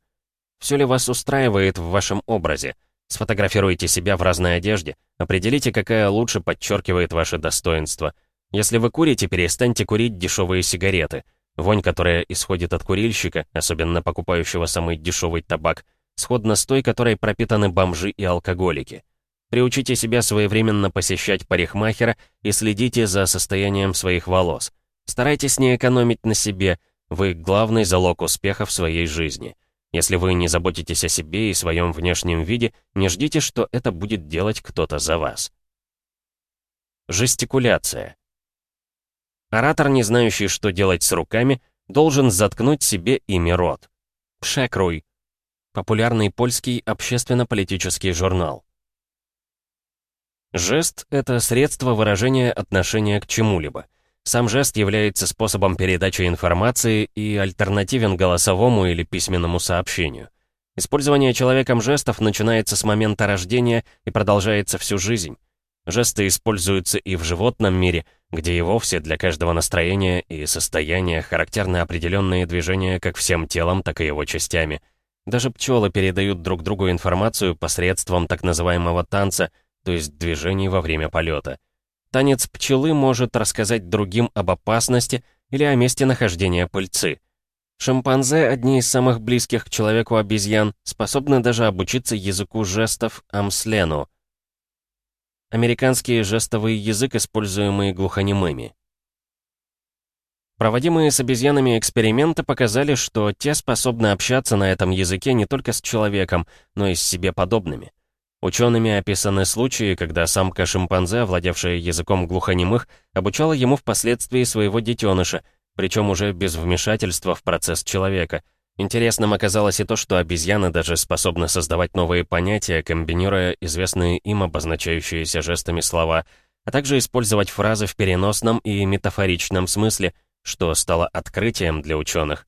Все ли вас устраивает в вашем образе? Сфотографируйте себя в разной одежде, определите, какая лучше подчеркивает ваши достоинства. Если вы курите, перестаньте курить дешевые сигареты. Вонь, которая исходит от курильщика, особенно покупающего самый дешевый табак, сходна с той, которой пропитаны бомжи и алкоголики. Приучите себя своевременно посещать парикмахера и следите за состоянием своих волос. Старайтесь не экономить на себе, вы главный залог успеха в своей жизни. Если вы не заботитесь о себе и своем внешнем виде, не ждите, что это будет делать кто-то за вас. Жестикуляция. Оратор, не знающий, что делать с руками, должен заткнуть себе ими рот. Пшекруй. Популярный польский общественно-политический журнал. Жест — это средство выражения отношения к чему-либо. Сам жест является способом передачи информации и альтернативен голосовому или письменному сообщению. Использование человеком жестов начинается с момента рождения и продолжается всю жизнь. Жесты используются и в животном мире, где и вовсе для каждого настроения и состояния характерны определенные движения как всем телом, так и его частями. Даже пчелы передают друг другу информацию посредством так называемого танца, то есть движений во время полета. Танец пчелы может рассказать другим об опасности или о месте нахождения пыльцы. Шимпанзе, одни из самых близких к человеку обезьян, способны даже обучиться языку жестов амслену. Американский жестовый язык, используемый глухонемыми. Проводимые с обезьянами эксперименты показали, что те способны общаться на этом языке не только с человеком, но и с себе подобными. Учеными описаны случаи, когда самка шимпанзе, овладевшая языком глухонемых, обучала ему впоследствии своего детеныша — причем уже без вмешательства в процесс человека. Интересным оказалось и то, что обезьяны даже способны создавать новые понятия, комбинируя известные им обозначающиеся жестами слова, а также использовать фразы в переносном и метафоричном смысле, что стало открытием для ученых.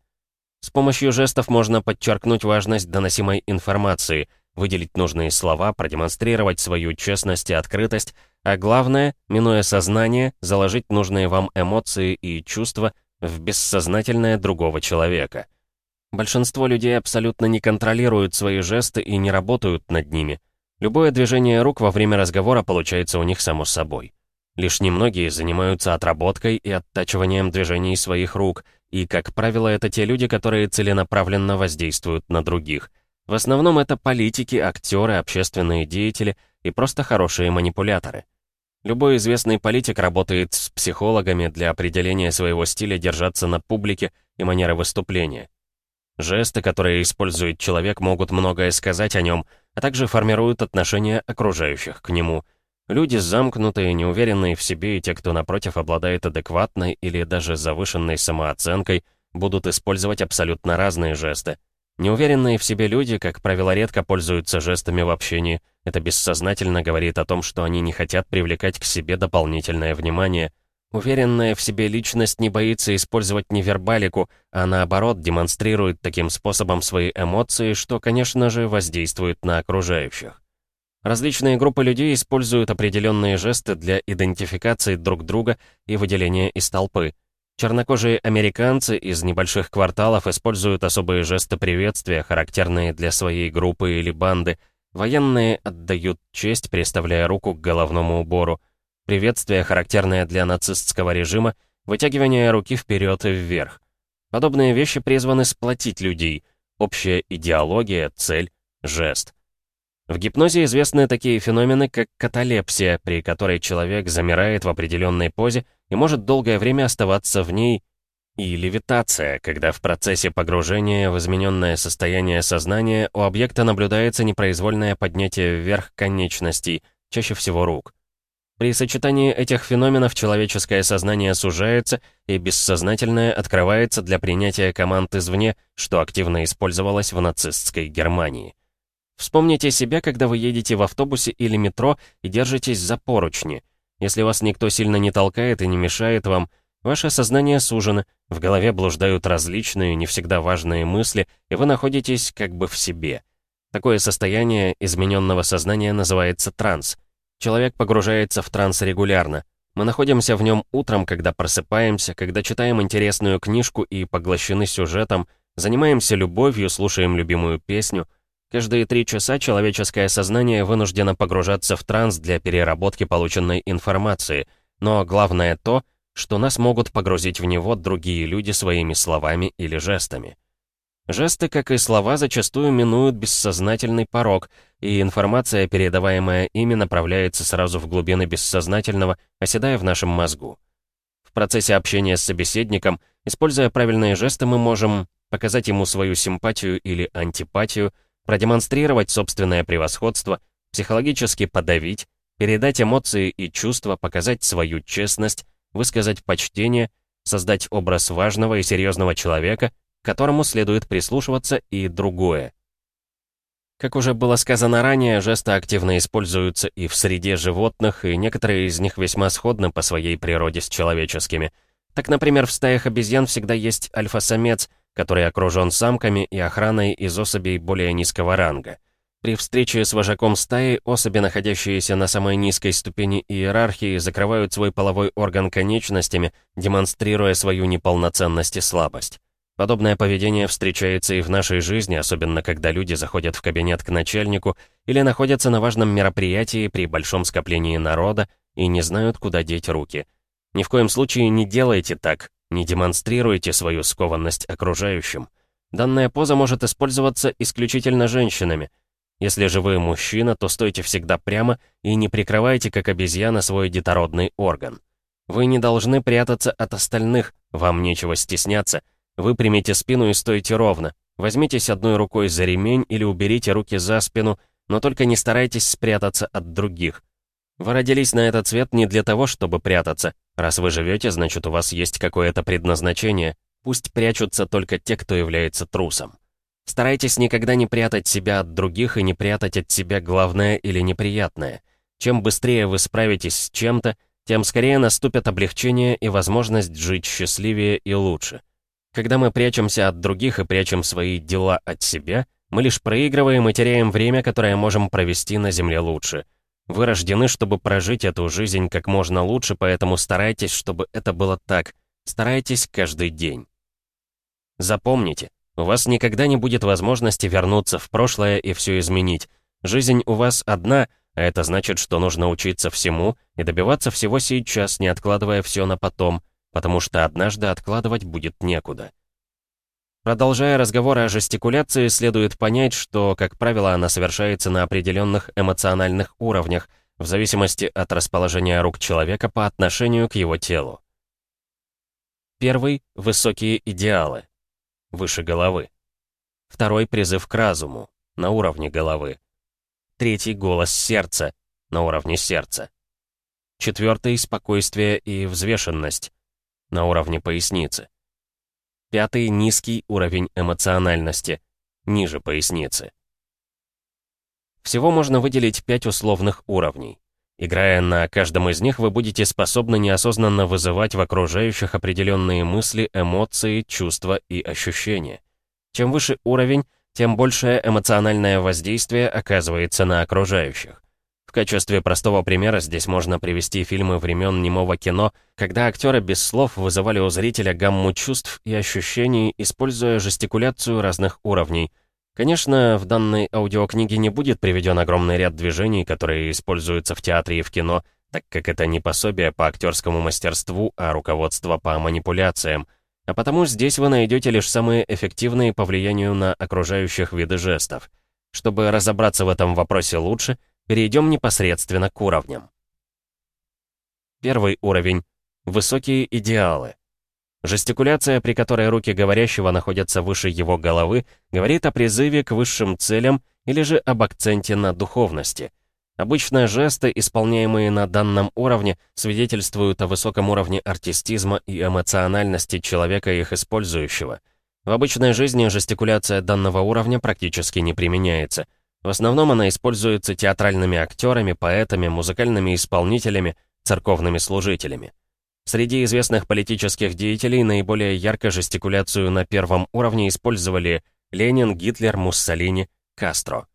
С помощью жестов можно подчеркнуть важность доносимой информации, выделить нужные слова, продемонстрировать свою честность и открытость, а главное, минуя сознание, заложить нужные вам эмоции и чувства в бессознательное другого человека. Большинство людей абсолютно не контролируют свои жесты и не работают над ними. Любое движение рук во время разговора получается у них само собой. Лишь немногие занимаются отработкой и оттачиванием движений своих рук, и, как правило, это те люди, которые целенаправленно воздействуют на других. В основном это политики, актеры, общественные деятели и просто хорошие манипуляторы. Любой известный политик работает с психологами для определения своего стиля держаться на публике и манеры выступления. Жесты, которые использует человек, могут многое сказать о нем, а также формируют отношения окружающих к нему. Люди замкнутые, неуверенные в себе и те, кто напротив обладает адекватной или даже завышенной самооценкой, будут использовать абсолютно разные жесты. Неуверенные в себе люди, как правило, редко пользуются жестами в общении. Это бессознательно говорит о том, что они не хотят привлекать к себе дополнительное внимание. Уверенная в себе личность не боится использовать невербалику, а наоборот демонстрирует таким способом свои эмоции, что, конечно же, воздействует на окружающих. Различные группы людей используют определенные жесты для идентификации друг друга и выделения из толпы – Чернокожие американцы из небольших кварталов используют особые жесты приветствия, характерные для своей группы или банды. Военные отдают честь, приставляя руку к головному убору. Приветствие, характерное для нацистского режима, вытягивание руки вперед и вверх. Подобные вещи призваны сплотить людей. Общая идеология, цель, жест. В гипнозе известны такие феномены, как каталепсия, при которой человек замирает в определенной позе и может долгое время оставаться в ней, и левитация, когда в процессе погружения в измененное состояние сознания у объекта наблюдается непроизвольное поднятие вверх конечностей, чаще всего рук. При сочетании этих феноменов человеческое сознание сужается и бессознательное открывается для принятия команд извне, что активно использовалось в нацистской Германии. Вспомните себя, когда вы едете в автобусе или метро и держитесь за поручни. Если вас никто сильно не толкает и не мешает вам, ваше сознание сужено, в голове блуждают различные, не всегда важные мысли, и вы находитесь как бы в себе. Такое состояние измененного сознания называется транс. Человек погружается в транс регулярно. Мы находимся в нем утром, когда просыпаемся, когда читаем интересную книжку и поглощены сюжетом, занимаемся любовью, слушаем любимую песню — Каждые три часа человеческое сознание вынуждено погружаться в транс для переработки полученной информации, но главное то, что нас могут погрузить в него другие люди своими словами или жестами. Жесты, как и слова, зачастую минуют бессознательный порог, и информация, передаваемая ими, направляется сразу в глубины бессознательного, оседая в нашем мозгу. В процессе общения с собеседником, используя правильные жесты, мы можем показать ему свою симпатию или антипатию, продемонстрировать собственное превосходство, психологически подавить, передать эмоции и чувства, показать свою честность, высказать почтение, создать образ важного и серьезного человека, к которому следует прислушиваться и другое. Как уже было сказано ранее, жесты активно используются и в среде животных, и некоторые из них весьма сходны по своей природе с человеческими. Так, например, в стаях обезьян всегда есть альфа-самец, который окружен самками и охраной из особей более низкого ранга. При встрече с вожаком стаи особи, находящиеся на самой низкой ступени иерархии, закрывают свой половой орган конечностями, демонстрируя свою неполноценность и слабость. Подобное поведение встречается и в нашей жизни, особенно когда люди заходят в кабинет к начальнику или находятся на важном мероприятии при большом скоплении народа и не знают, куда деть руки. Ни в коем случае не делайте так, не демонстрируйте свою скованность окружающим. Данная поза может использоваться исключительно женщинами. Если же вы мужчина, то стойте всегда прямо и не прикрывайте, как обезьяна, свой детородный орган. Вы не должны прятаться от остальных, вам нечего стесняться — Выпрямите спину и стойте ровно. Возьмитесь одной рукой за ремень или уберите руки за спину, но только не старайтесь спрятаться от других. Вы родились на этот свет не для того, чтобы прятаться. Раз вы живете, значит, у вас есть какое-то предназначение. Пусть прячутся только те, кто является трусом. Старайтесь никогда не прятать себя от других и не прятать от себя главное или неприятное. Чем быстрее вы справитесь с чем-то, тем скорее наступят облегчение и возможность жить счастливее и лучше. Когда мы прячемся от других и прячем свои дела от себя, мы лишь проигрываем и теряем время, которое можем провести на Земле лучше. Вы рождены, чтобы прожить эту жизнь как можно лучше, поэтому старайтесь, чтобы это было так. Старайтесь каждый день. Запомните, у вас никогда не будет возможности вернуться в прошлое и все изменить. Жизнь у вас одна, а это значит, что нужно учиться всему и добиваться всего сейчас, не откладывая все на потом, потому что однажды откладывать будет некуда. Продолжая разговор о жестикуляции, следует понять, что, как правило, она совершается на определенных эмоциональных уровнях, в зависимости от расположения рук человека по отношению к его телу. Первый — высокие идеалы, выше головы. Второй — призыв к разуму, на уровне головы. Третий — голос сердца, на уровне сердца. Четвертый — спокойствие и взвешенность, на уровне поясницы. Пятый — низкий уровень эмоциональности, ниже поясницы. Всего можно выделить пять условных уровней. Играя на каждом из них, вы будете способны неосознанно вызывать в окружающих определенные мысли, эмоции, чувства и ощущения. Чем выше уровень, тем большее эмоциональное воздействие оказывается на окружающих. В качестве простого примера здесь можно привести фильмы времен немого кино, когда актеры без слов вызывали у зрителя гамму чувств и ощущений, используя жестикуляцию разных уровней. Конечно, в данной аудиокниге не будет приведен огромный ряд движений, которые используются в театре и в кино, так как это не пособие по актерскому мастерству, а руководство по манипуляциям. А потому здесь вы найдете лишь самые эффективные по влиянию на окружающих виды жестов. Чтобы разобраться в этом вопросе лучше, Перейдем непосредственно к уровням. Первый уровень. Высокие идеалы. Жестикуляция, при которой руки говорящего находятся выше его головы, говорит о призыве к высшим целям или же об акценте на духовности. Обычно жесты, исполняемые на данном уровне, свидетельствуют о высоком уровне артистизма и эмоциональности человека их использующего. В обычной жизни жестикуляция данного уровня практически не применяется – в основном она используется театральными актерами, поэтами, музыкальными исполнителями, церковными служителями. Среди известных политических деятелей наиболее ярко жестикуляцию на первом уровне использовали Ленин, Гитлер, Муссолини, Кастро.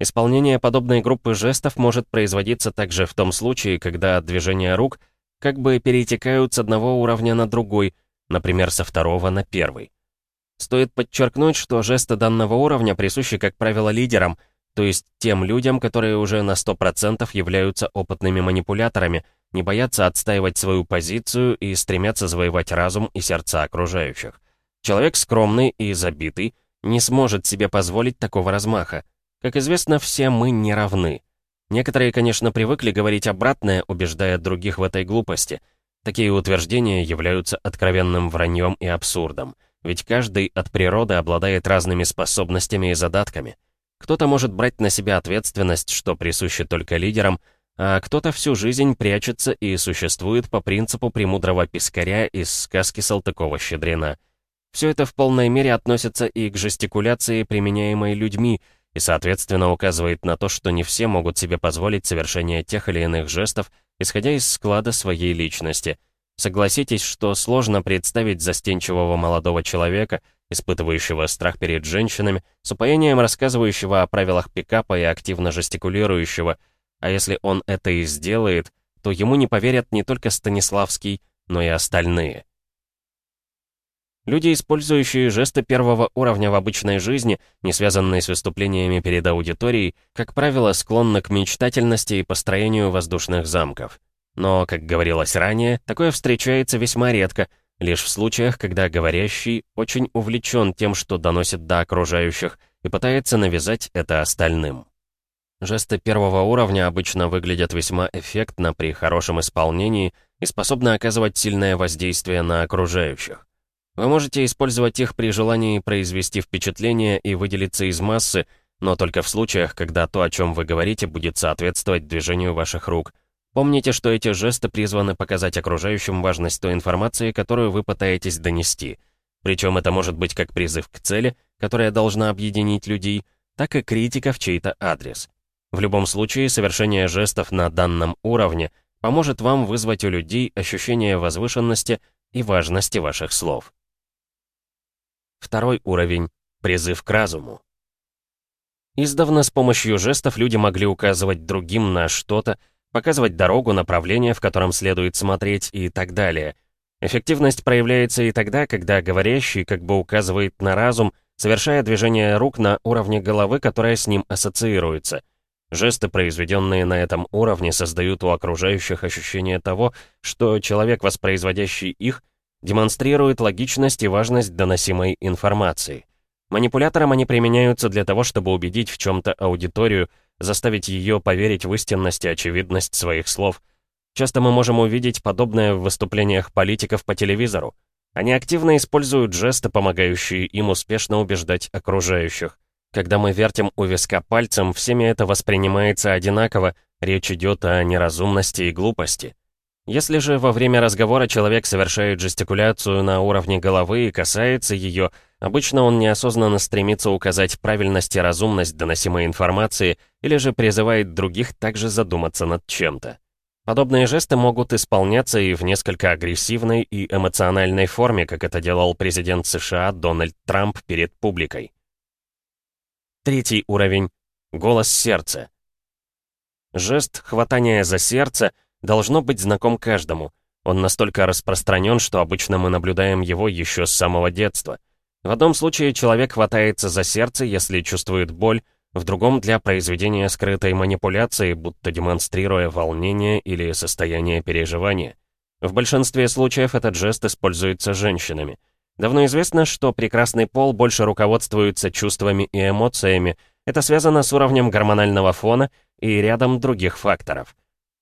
Исполнение подобной группы жестов может производиться также в том случае, когда движения рук как бы перетекают с одного уровня на другой, например, со второго на первый. Стоит подчеркнуть, что жесты данного уровня присущи, как правило, лидерам – то есть тем людям, которые уже на 100% являются опытными манипуляторами, не боятся отстаивать свою позицию и стремятся завоевать разум и сердца окружающих. Человек скромный и забитый не сможет себе позволить такого размаха. Как известно, все мы не равны. Некоторые, конечно, привыкли говорить обратное, убеждая других в этой глупости. Такие утверждения являются откровенным враньем и абсурдом. Ведь каждый от природы обладает разными способностями и задатками. Кто-то может брать на себя ответственность, что присуще только лидерам, а кто-то всю жизнь прячется и существует по принципу премудрого пескаря из сказки Салтыкова-Щедрина. Все это в полной мере относится и к жестикуляции, применяемой людьми, и, соответственно, указывает на то, что не все могут себе позволить совершение тех или иных жестов, исходя из склада своей личности. Согласитесь, что сложно представить застенчивого молодого человека, испытывающего страх перед женщинами, с упоением рассказывающего о правилах пикапа и активно жестикулирующего, а если он это и сделает, то ему не поверят не только Станиславский, но и остальные. Люди, использующие жесты первого уровня в обычной жизни, не связанные с выступлениями перед аудиторией, как правило, склонны к мечтательности и построению воздушных замков. Но, как говорилось ранее, такое встречается весьма редко, лишь в случаях, когда говорящий очень увлечен тем, что доносит до окружающих, и пытается навязать это остальным. Жесты первого уровня обычно выглядят весьма эффектно при хорошем исполнении и способны оказывать сильное воздействие на окружающих. Вы можете использовать их при желании произвести впечатление и выделиться из массы, но только в случаях, когда то, о чем вы говорите, будет соответствовать движению ваших рук. Помните, что эти жесты призваны показать окружающим важность той информации, которую вы пытаетесь донести. Причем это может быть как призыв к цели, которая должна объединить людей, так и критика в чей-то адрес. В любом случае, совершение жестов на данном уровне поможет вам вызвать у людей ощущение возвышенности и важности ваших слов. Второй уровень — призыв к разуму. Издавна с помощью жестов люди могли указывать другим на что-то, показывать дорогу, направление, в котором следует смотреть и так далее. Эффективность проявляется и тогда, когда говорящий как бы указывает на разум, совершая движение рук на уровне головы, которое с ним ассоциируется. Жесты, произведенные на этом уровне, создают у окружающих ощущение того, что человек, воспроизводящий их, демонстрирует логичность и важность доносимой информации. Манипуляторам они применяются для того, чтобы убедить в чем-то аудиторию, заставить ее поверить в истинность и очевидность своих слов. Часто мы можем увидеть подобное в выступлениях политиков по телевизору. Они активно используют жесты, помогающие им успешно убеждать окружающих. Когда мы вертим у виска пальцем, всеми это воспринимается одинаково, речь идет о неразумности и глупости. Если же во время разговора человек совершает жестикуляцию на уровне головы и касается ее, обычно он неосознанно стремится указать правильность и разумность доносимой информации или же призывает других также задуматься над чем-то. Подобные жесты могут исполняться и в несколько агрессивной и эмоциональной форме, как это делал президент США Дональд Трамп перед публикой. Третий уровень — голос сердца. Жест хватания за сердце — должно быть знаком каждому. Он настолько распространен, что обычно мы наблюдаем его еще с самого детства. В одном случае человек хватается за сердце, если чувствует боль, в другом для произведения скрытой манипуляции, будто демонстрируя волнение или состояние переживания. В большинстве случаев этот жест используется женщинами. Давно известно, что прекрасный пол больше руководствуется чувствами и эмоциями. Это связано с уровнем гормонального фона и рядом других факторов.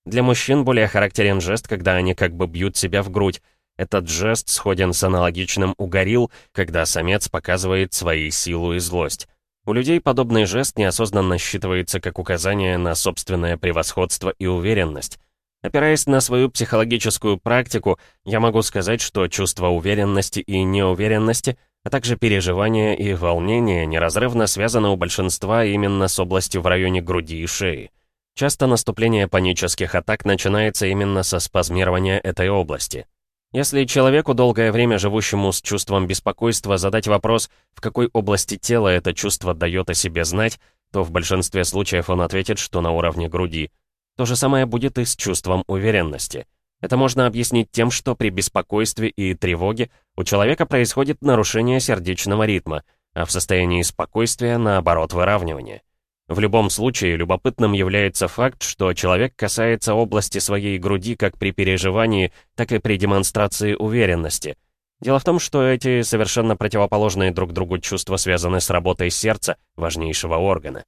Для мужчин более характерен жест, когда они как бы бьют себя в грудь. Этот жест сходен с аналогичным у горилл, когда самец показывает свои силу и злость. У людей подобный жест неосознанно считывается как указание на собственное превосходство и уверенность. Опираясь на свою психологическую практику, я могу сказать, что чувство уверенности и неуверенности, а также переживания и волнения неразрывно связаны у большинства именно с областью в районе груди и шеи. Часто наступление панических атак начинается именно со спазмирования этой области. Если человеку, долгое время живущему с чувством беспокойства, задать вопрос, в какой области тела это чувство дает о себе знать, то в большинстве случаев он ответит, что на уровне груди. То же самое будет и с чувством уверенности. Это можно объяснить тем, что при беспокойстве и тревоге у человека происходит нарушение сердечного ритма, а в состоянии спокойствия, наоборот, выравнивание. В любом случае, любопытным является факт, что человек касается области своей груди как при переживании, так и при демонстрации уверенности. Дело в том, что эти совершенно противоположные друг другу чувства связаны с работой сердца, важнейшего органа.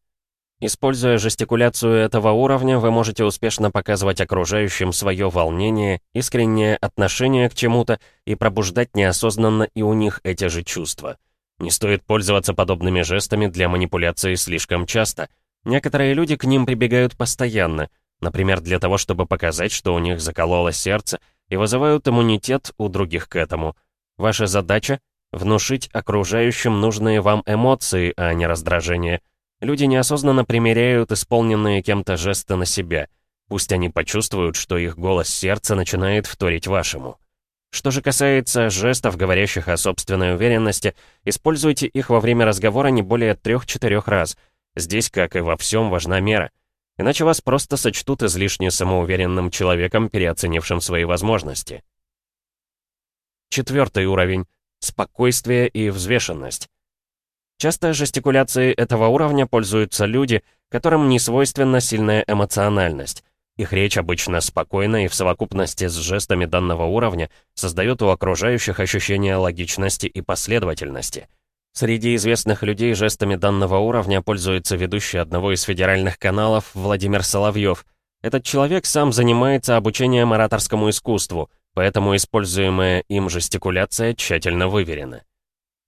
Используя жестикуляцию этого уровня, вы можете успешно показывать окружающим свое волнение, искреннее отношение к чему-то и пробуждать неосознанно и у них эти же чувства. Не стоит пользоваться подобными жестами для манипуляции слишком часто. Некоторые люди к ним прибегают постоянно, например, для того, чтобы показать, что у них закололо сердце, и вызывают иммунитет у других к этому. Ваша задача — внушить окружающим нужные вам эмоции, а не раздражение. Люди неосознанно примеряют исполненные кем-то жесты на себя. Пусть они почувствуют, что их голос сердца начинает вторить вашему. Что же касается жестов, говорящих о собственной уверенности, используйте их во время разговора не более трех-четырех раз. Здесь, как и во всем, важна мера. Иначе вас просто сочтут излишне самоуверенным человеком, переоценившим свои возможности. Четвертый уровень. Спокойствие и взвешенность. Часто жестикуляцией этого уровня пользуются люди, которым не свойственна сильная эмоциональность. Их речь обычно спокойна и в совокупности с жестами данного уровня создает у окружающих ощущение логичности и последовательности. Среди известных людей жестами данного уровня пользуется ведущий одного из федеральных каналов Владимир Соловьев. Этот человек сам занимается обучением ораторскому искусству, поэтому используемая им жестикуляция тщательно выверена.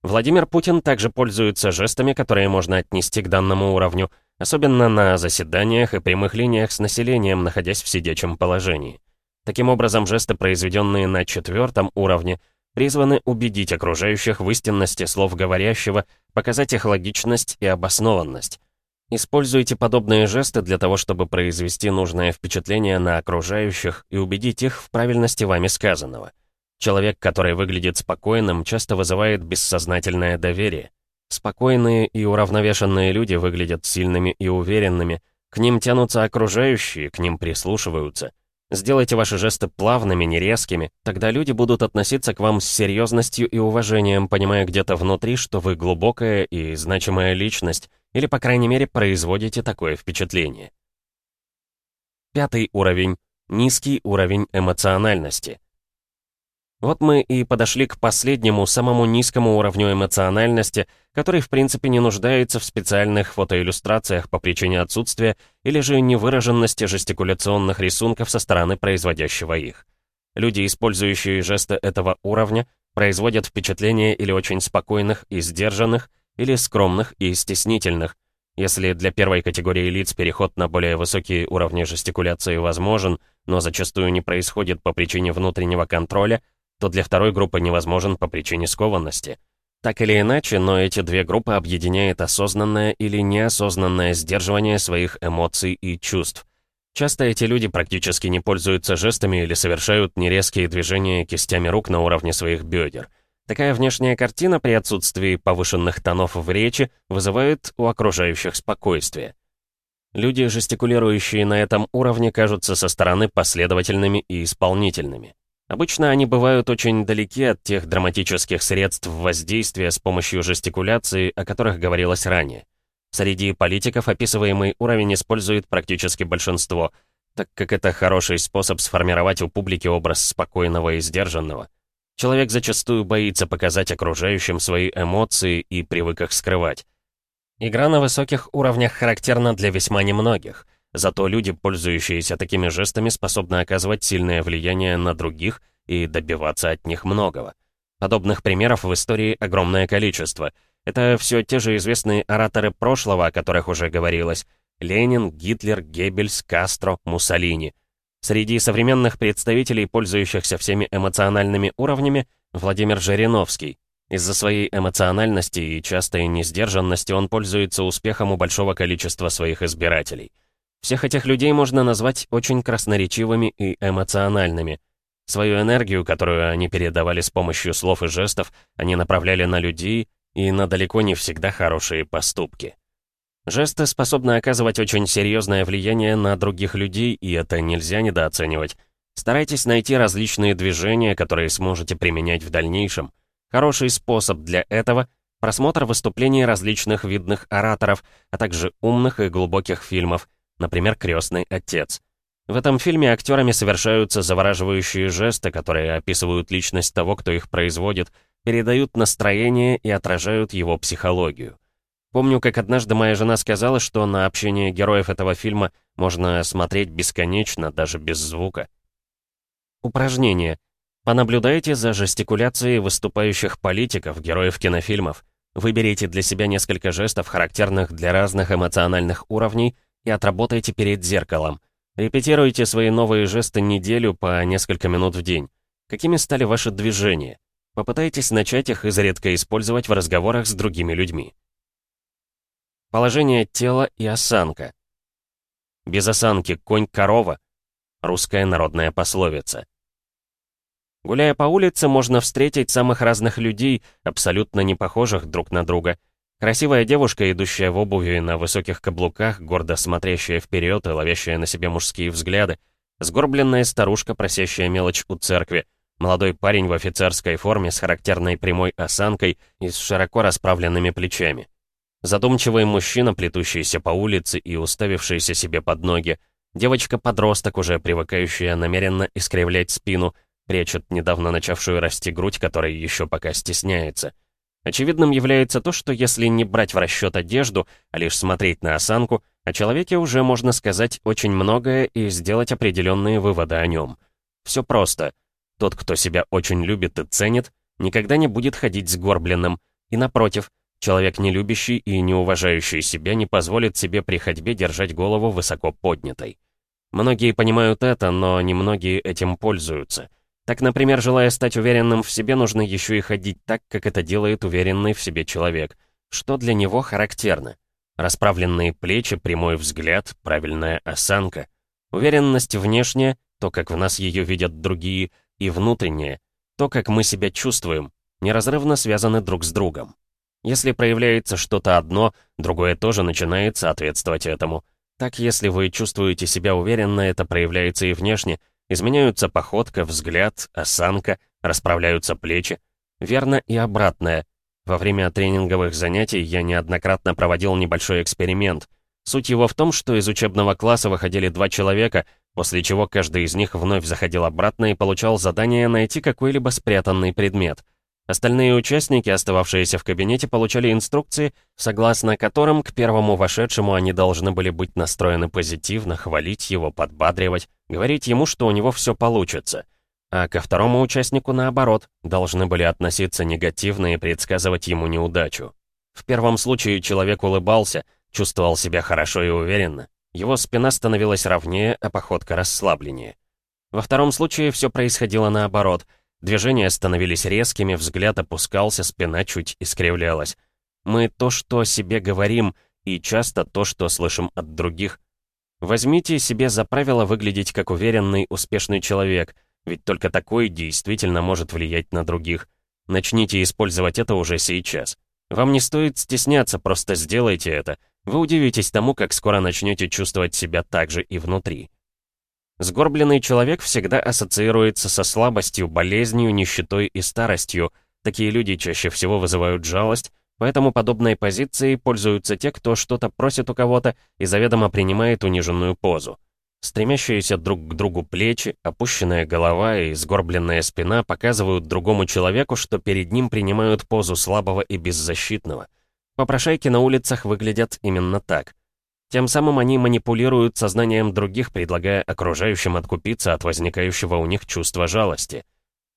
Владимир Путин также пользуется жестами, которые можно отнести к данному уровню – особенно на заседаниях и прямых линиях с населением, находясь в сидячем положении. Таким образом, жесты, произведенные на четвертом уровне, призваны убедить окружающих в истинности слов говорящего, показать их логичность и обоснованность. Используйте подобные жесты для того, чтобы произвести нужное впечатление на окружающих и убедить их в правильности вами сказанного. Человек, который выглядит спокойным, часто вызывает бессознательное доверие. Спокойные и уравновешенные люди выглядят сильными и уверенными. К ним тянутся окружающие, к ним прислушиваются. Сделайте ваши жесты плавными, не резкими, тогда люди будут относиться к вам с серьезностью и уважением, понимая где-то внутри, что вы глубокая и значимая личность, или, по крайней мере, производите такое впечатление. Пятый уровень. Низкий уровень эмоциональности. Вот мы и подошли к последнему, самому низкому уровню эмоциональности, который в принципе не нуждается в специальных фотоиллюстрациях по причине отсутствия или же невыраженности жестикуляционных рисунков со стороны производящего их. Люди, использующие жесты этого уровня, производят впечатление или очень спокойных и сдержанных, или скромных и стеснительных. Если для первой категории лиц переход на более высокие уровни жестикуляции возможен, но зачастую не происходит по причине внутреннего контроля, то для второй группы невозможен по причине скованности. Так или иначе, но эти две группы объединяет осознанное или неосознанное сдерживание своих эмоций и чувств. Часто эти люди практически не пользуются жестами или совершают нерезкие движения кистями рук на уровне своих бедер. Такая внешняя картина при отсутствии повышенных тонов в речи вызывает у окружающих спокойствие. Люди, жестикулирующие на этом уровне, кажутся со стороны последовательными и исполнительными. Обычно они бывают очень далеки от тех драматических средств воздействия с помощью жестикуляции, о которых говорилось ранее. Среди политиков описываемый уровень использует практически большинство, так как это хороший способ сформировать у публики образ спокойного и сдержанного. Человек зачастую боится показать окружающим свои эмоции и привык их скрывать. Игра на высоких уровнях характерна для весьма немногих — Зато люди, пользующиеся такими жестами, способны оказывать сильное влияние на других и добиваться от них многого. Подобных примеров в истории огромное количество. Это все те же известные ораторы прошлого, о которых уже говорилось. Ленин, Гитлер, Геббельс, Кастро, Муссолини. Среди современных представителей, пользующихся всеми эмоциональными уровнями, Владимир Жириновский. Из-за своей эмоциональности и частой несдержанности он пользуется успехом у большого количества своих избирателей. Всех этих людей можно назвать очень красноречивыми и эмоциональными. Свою энергию, которую они передавали с помощью слов и жестов, они направляли на людей и на далеко не всегда хорошие поступки. Жесты способны оказывать очень серьезное влияние на других людей, и это нельзя недооценивать. Старайтесь найти различные движения, которые сможете применять в дальнейшем. Хороший способ для этого — просмотр выступлений различных видных ораторов, а также умных и глубоких фильмов — например, «Крестный отец». В этом фильме актерами совершаются завораживающие жесты, которые описывают личность того, кто их производит, передают настроение и отражают его психологию. Помню, как однажды моя жена сказала, что на общение героев этого фильма можно смотреть бесконечно, даже без звука. Упражнение. Понаблюдайте за жестикуляцией выступающих политиков, героев кинофильмов. Выберите для себя несколько жестов, характерных для разных эмоциональных уровней, и отработайте перед зеркалом. Репетируйте свои новые жесты неделю по несколько минут в день. Какими стали ваши движения? Попытайтесь начать их изредка использовать в разговорах с другими людьми. Положение тела и осанка. Без осанки конь-корова. Русская народная пословица. Гуляя по улице, можно встретить самых разных людей, абсолютно не похожих друг на друга. Красивая девушка, идущая в обуви на высоких каблуках, гордо смотрящая вперед и ловящая на себе мужские взгляды. Сгорбленная старушка, просящая мелочь у церкви. Молодой парень в офицерской форме с характерной прямой осанкой и с широко расправленными плечами. Задумчивый мужчина, плетущийся по улице и уставившийся себе под ноги. Девочка-подросток, уже привыкающая намеренно искривлять спину, прячет недавно начавшую расти грудь, которая еще пока стесняется. Очевидным является то, что если не брать в расчет одежду, а лишь смотреть на осанку, о человеке уже можно сказать очень многое и сделать определенные выводы о нем. Все просто. Тот, кто себя очень любит и ценит, никогда не будет ходить сгорбленным, и напротив, Человек, не любящий и не уважающий себя, не позволит себе при ходьбе держать голову высоко поднятой. Многие понимают это, но немногие этим пользуются. Так, например, желая стать уверенным в себе, нужно еще и ходить так, как это делает уверенный в себе человек, что для него характерно. Расправленные плечи, прямой взгляд, правильная осанка. Уверенность внешняя, то, как в нас ее видят другие, и внутренняя, то, как мы себя чувствуем, неразрывно связаны друг с другом. Если проявляется что-то одно, другое тоже начинает соответствовать этому. Так, если вы чувствуете себя уверенно, это проявляется и внешне. Изменяются походка, взгляд, осанка, расправляются плечи. Верно и обратное. Во время тренинговых занятий я неоднократно проводил небольшой эксперимент. Суть его в том, что из учебного класса выходили два человека, после чего каждый из них вновь заходил обратно и получал задание найти какой-либо спрятанный предмет — Остальные участники, остававшиеся в кабинете, получали инструкции, согласно которым к первому вошедшему они должны были быть настроены позитивно, хвалить его, подбадривать, говорить ему, что у него все получится. А ко второму участнику, наоборот, должны были относиться негативно и предсказывать ему неудачу. В первом случае человек улыбался, чувствовал себя хорошо и уверенно. Его спина становилась ровнее, а походка расслабленнее. Во втором случае все происходило наоборот — Движения становились резкими, взгляд опускался, спина чуть искривлялась. Мы то, что себе говорим, и часто то, что слышим от других. Возьмите себе за правило выглядеть как уверенный, успешный человек, ведь только такой действительно может влиять на других. Начните использовать это уже сейчас. Вам не стоит стесняться, просто сделайте это. Вы удивитесь тому, как скоро начнете чувствовать себя так же и внутри. Сгорбленный человек всегда ассоциируется со слабостью, болезнью, нищетой и старостью. Такие люди чаще всего вызывают жалость, поэтому подобной позицией пользуются те, кто что-то просит у кого-то и заведомо принимает униженную позу. Стремящиеся друг к другу плечи, опущенная голова и сгорбленная спина показывают другому человеку, что перед ним принимают позу слабого и беззащитного. Попрошайки на улицах выглядят именно так. Тем самым они манипулируют сознанием других, предлагая окружающим откупиться от возникающего у них чувства жалости.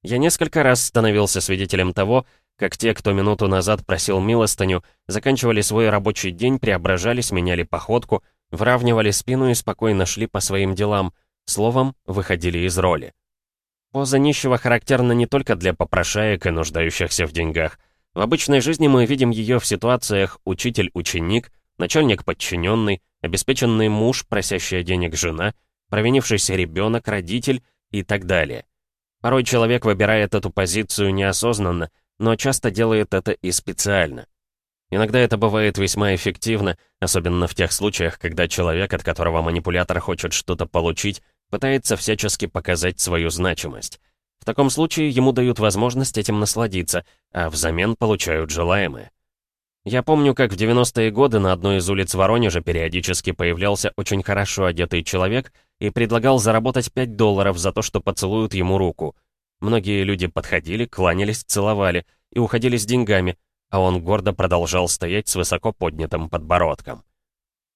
Я несколько раз становился свидетелем того, как те, кто минуту назад просил милостыню, заканчивали свой рабочий день, преображались, меняли походку, выравнивали спину и спокойно шли по своим делам, словом, выходили из роли. Поза нищего характерна не только для попрошаек и нуждающихся в деньгах. В обычной жизни мы видим ее в ситуациях «учитель-ученик», начальник-подчиненный, обеспеченный муж, просящая денег жена, провинившийся ребенок, родитель и так далее. Порой человек выбирает эту позицию неосознанно, но часто делает это и специально. Иногда это бывает весьма эффективно, особенно в тех случаях, когда человек, от которого манипулятор хочет что-то получить, пытается всячески показать свою значимость. В таком случае ему дают возможность этим насладиться, а взамен получают желаемое. Я помню, как в 90-е годы на одной из улиц Воронежа периодически появлялся очень хорошо одетый человек и предлагал заработать 5 долларов за то, что поцелуют ему руку. Многие люди подходили, кланялись, целовали и уходили с деньгами, а он гордо продолжал стоять с высоко поднятым подбородком.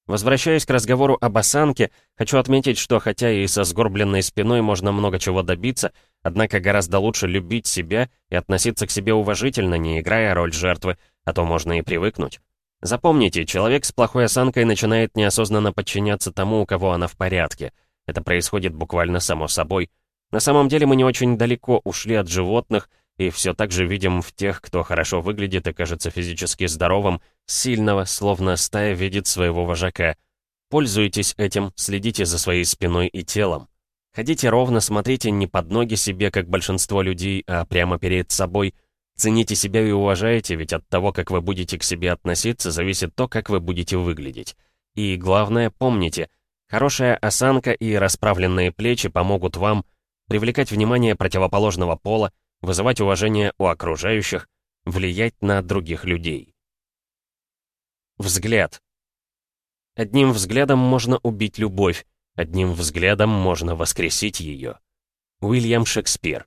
Возвращаясь к разговору об осанке, хочу отметить, что хотя и со сгорбленной спиной можно много чего добиться, однако гораздо лучше любить себя и относиться к себе уважительно, не играя роль жертвы, а то можно и привыкнуть. Запомните, человек с плохой осанкой начинает неосознанно подчиняться тому, у кого она в порядке. Это происходит буквально само собой. На самом деле мы не очень далеко ушли от животных, и все так же видим в тех, кто хорошо выглядит и кажется физически здоровым, сильного, словно стая видит своего вожака. Пользуйтесь этим, следите за своей спиной и телом. Ходите ровно, смотрите не под ноги себе, как большинство людей, а прямо перед собой. Цените себя и уважайте, ведь от того, как вы будете к себе относиться, зависит то, как вы будете выглядеть. И главное, помните, хорошая осанка и расправленные плечи помогут вам привлекать внимание противоположного пола, вызывать уважение у окружающих, влиять на других людей. Взгляд. Одним взглядом можно убить любовь, одним взглядом можно воскресить ее. Уильям Шекспир.